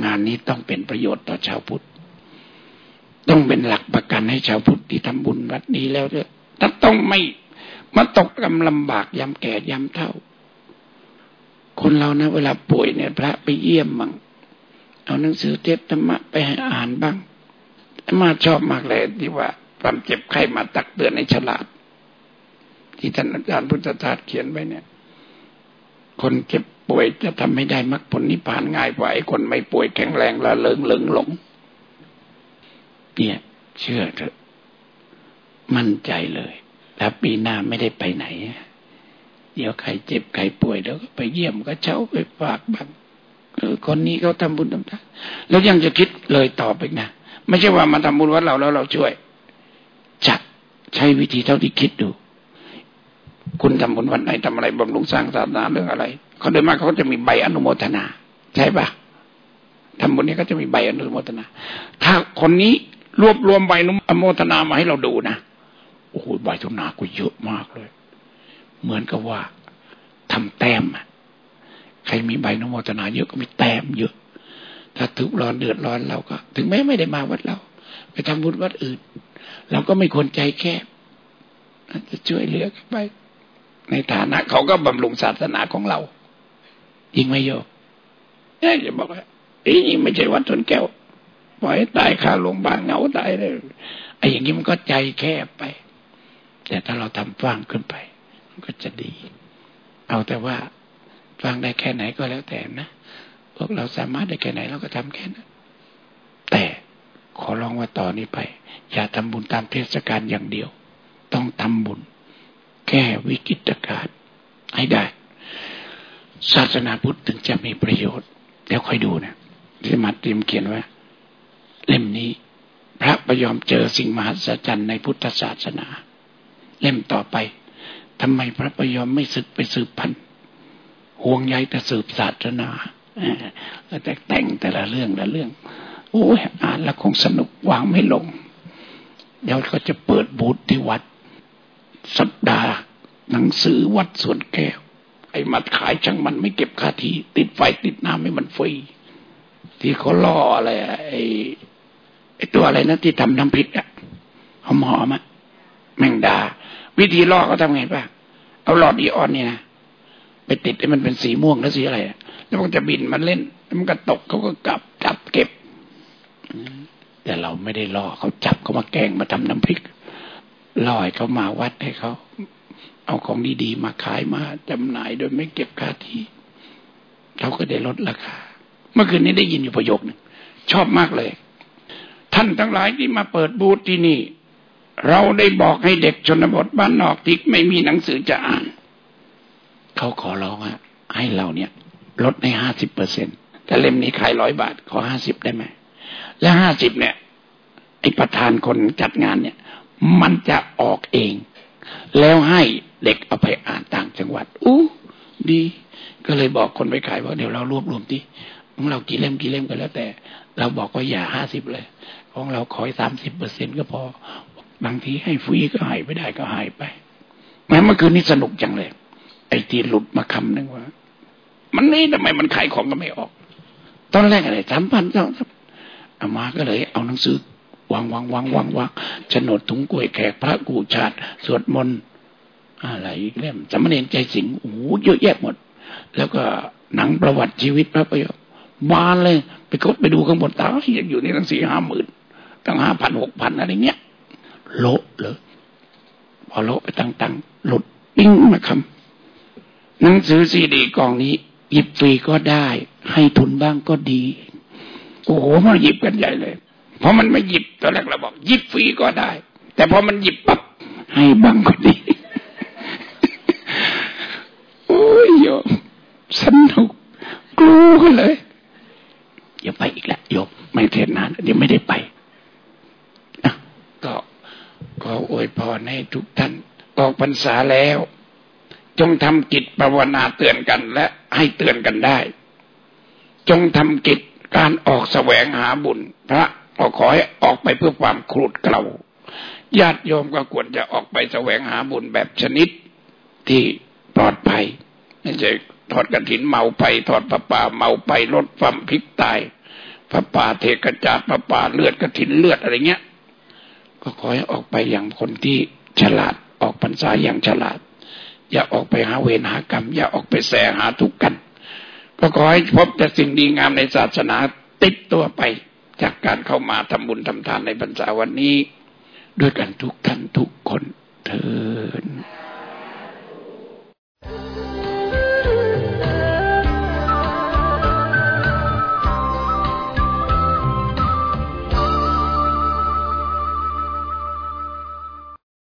งานนี้ต้องเป็นประโยชน์ต่อชาวพุทธต้องเป็นหลักประกันให้ชาวพุทธที่ทำบุญวัดนี้แล้วด้วยถ้าต้องไม่มาตกกำลำบากยำแก่ยำเท่า คนเรานะ เวลาป่วยเนี่ย พระไปเยี่ยมมั่งเอาหนังสือเทศธรรมะไปให้อ่านบ้างมาชอบมากเลยที่ว่าความเจ็บไข้มาตักเตือนในฉลาด ที่ท่านอาจารย์พุทธทาสเขียนไว้เนี่ย คนเจ็บป่วยจะทำให้ได้มรรคผลนิพพานง่ายกว่าไอ้คนไม่ป่วยแข็งแรงละเลิงเลิงหลง เนี่ย เชื่อเถอะมั่นใจเลยถ้าปีหน้าไม่ได้ไปไหน เดี๋ยวใครเจ็บใครป่วยเดี๋ยวก็ไปเยี่ยมก็เช่าไปฝากบ้างคนนี้เขาทำบุญทำทานแล้วยังจะคิดเลยต่อไปนะไม่ใช่ว่ามาทำบุญวัดเราแล้วเราช่วยจัดใช้วิธีเท่าที่คิดดู คุณทำบุญวันไหนทำอะไรบำรุงสร้างศาสนาเรื่องอะไรเขาโดยมากเขาจะมีใบอนุโมทนา ใช่ปะทำบุญนี้ก็จะมีใบอนุโมทนา ถ้าคนนี้รวบรวมใบอนุโมทนามาให้เราดูนะโอ้โหใบอนุโมทนาก็เยอะมากเลย เหมือนกับว่าทำแต้มใครมีใบนโมทนาเยอะก็มีแต้มเยอะ ถ้าทุกร้อนเดือดร้อนเราก็ ถึงแม้ไม่ได้มาวัดเรา ไปทำบุญวัดอื่น เราก็ไม่ควรใจแคบจะช่วยเหลือกันไป ในฐานะเขาก็บำรุงศาสนาของเรายิงไม่โยนี่จะบอกว่าไอ้นี่ไม่ใช่วัดชนแก้วปล่อยตายคาโรงพยาบาลเหงาตายเลยไอ้อย่างนี้มันก็ใจแคบไป แต่ถ้าเราทำฟังขึ้นไป ก็จะดี เอาแต่ว่าฟังได้แค่ไหนก็แล้วแต่นะพวกเราสามารถได้แค่ไหนเราก็ทำแค่นั้นแต่ขอร้องว่าต่อนนี้ไป อย่าทำบุญตามเทศกาลอย่างเดียว ต้องทำบุญ แก้วิกฤตการณ์ให้ได้ ศาสนาพุทธถึงจะมีประโยชน์ แล้วค่อยดูนะที่มาเตรียมเขียนว่า เล่มนี้ พระประยอมเจอสิ่งมหัศจรรย์ในพุทธศาสนา เล่มต่อไป ทำไมพระประยอมไม่สึกไปสืบพันธุ์ห่วงใยแต่สืบศาสนาแต่แต่งแต่ละเรื่องละเรื่อง โอ้ยอ่านแล้วคงสนุกวางไม่ลง เดี๋ยวก็จะเปิดบูธที่วัด สัปดาห์ หนังสือวัดสวนแก้ว ไอ้มัดขายช่างมันไม่เก็บค่าที ติดไฟติดน้ำให้มันฟรีที่เขาล่ออะไรไอ้ไอ้ตัวอะไรนะที่ทำน้ำพริกอะหอมหอมอะแมงดา วิธีล่อเขาทำไงป่ะเอาหลอดอีออนเนี่ยนะไปติดให้มันเป็นสีม่วงแล้วสีอะไรแล้วมันจะบินมันเล่นแล้วมันก็ตกเขาก็กลับจับเก็บแต่เราไม่ได้ล่อเขาจับเขามาแกงมาทำน้ำพริกล่อให้เขามาวัดให้เขาเอาของดีๆมาขายมาจำหน่ายโดยไม่เก็บค่าที่เขาก็ได้ลดราคา เมื่อคืนนี้ได้ยินอยู่ประโยคหนึ่งชอบมากเลย ท่านทั้งหลายที่มาเปิดบูธที่นี่ เราได้บอกให้เด็กชนบทบ้านนอกที่ไม่มีหนังสือจะอ่าน เขาขอร้องอะให้เราเนี่ย ลดในห้าสิบเปอร์เซ็นแต่เล่มนี้ขายร้อยบาท ขอห้าสิบได้ไหม และห้าสิบเนี่ยไอประธานคนจัดงานเนี่ย มันจะออกเอง แล้วให้เด็กเอาไปอ่านต่างจังหวัด อู้ดี ก็เลยบอกคนไปขายว่าเดี๋ยวเรารวบรวมที่ของเรากี่เล่มกี่เล่มก็แล้วแต่ เราบอกว่าอย่าห้าสิบเลย ของเราขอสามสิบเปอร์เซ็นก็พอ บางทีให้ฟรีก็หายไม่ได้ก็หายไปแม้เมื่อคืนนี้สนุกจังเลย ไอ้ที่หลุดมาคำนึงว่า มันนี่ทำไมมันขายของก็ไม่ออก ตอนแรกอะไรสามพันสองอามาก็เลย เอาหนังสือวางวางวางวางวางโฉนดถุงกล้วยแขกพระกูชาติ สวดมนต์อะไรอีกเล่มสมณเณรใจสิงโอ้เยอะแยะหมด แล้วก็หนังประวัติชีวิตพระประโยชน์บาเลย ไปกดไปดูข้างบนตายังอยู่ในหนังสือห้าหมื่นตั้งห้าพันหกพันอะไรเงี้ย โละเลยพอโละไปตั้งๆ หลุดปิ้งมาคำหนังสือซีดีกองนี้ หยิบฟรีก็ได้ ให้ทุนบ้างก็ดี โอ้โหมาหยิบกันใหญ่เลย เพราะมันไม่หยิบตอนแรกเราบอกหยิบฟรีก็ได้ แต่พอมันหยิบปั๊บให้บ้างก็ดี โอ้ยโยมสนุกกลัวเลยอย่าไปอีกแล้วโยมไม่เทศนานเดี๋ยวไม่ได้ไป ขออวยพรให้ทุกท่าน ออกพรรษาแล้ว จงทำกิจภาวนาเตือนกันและให้เตือนกันได้ จงทำกิจการออกแสวงหาบุญ พระก็ขอให้ออกไปเพื่อความครุดเกลาญาติโยมก็ควรจะออกไปแสวงหาบุญแบบชนิดที่ปลอดภัยไม่ใช่ถอดกระถินเมาไปถอดประป่าเมาไปลดความพลิกตายพระป่าเทกระจาดพระป่าเลือดกระถินเลือดอะไรเงี้ย ก็ขอให้ออกไปอย่างคนที่ฉลาดออกพรรษาอย่างฉลาด อย่าออกไปหาเวรหากรรม อย่าออกไปแสหาทุกข์กัน ก็ขอให้พบแต่สิ่งดีงามในศาสนาติดตัวไป จากการเข้ามาทำบุญทำทานในพรรษาวันนี้ ด้วยกันทุกท่านทุกคนเถิด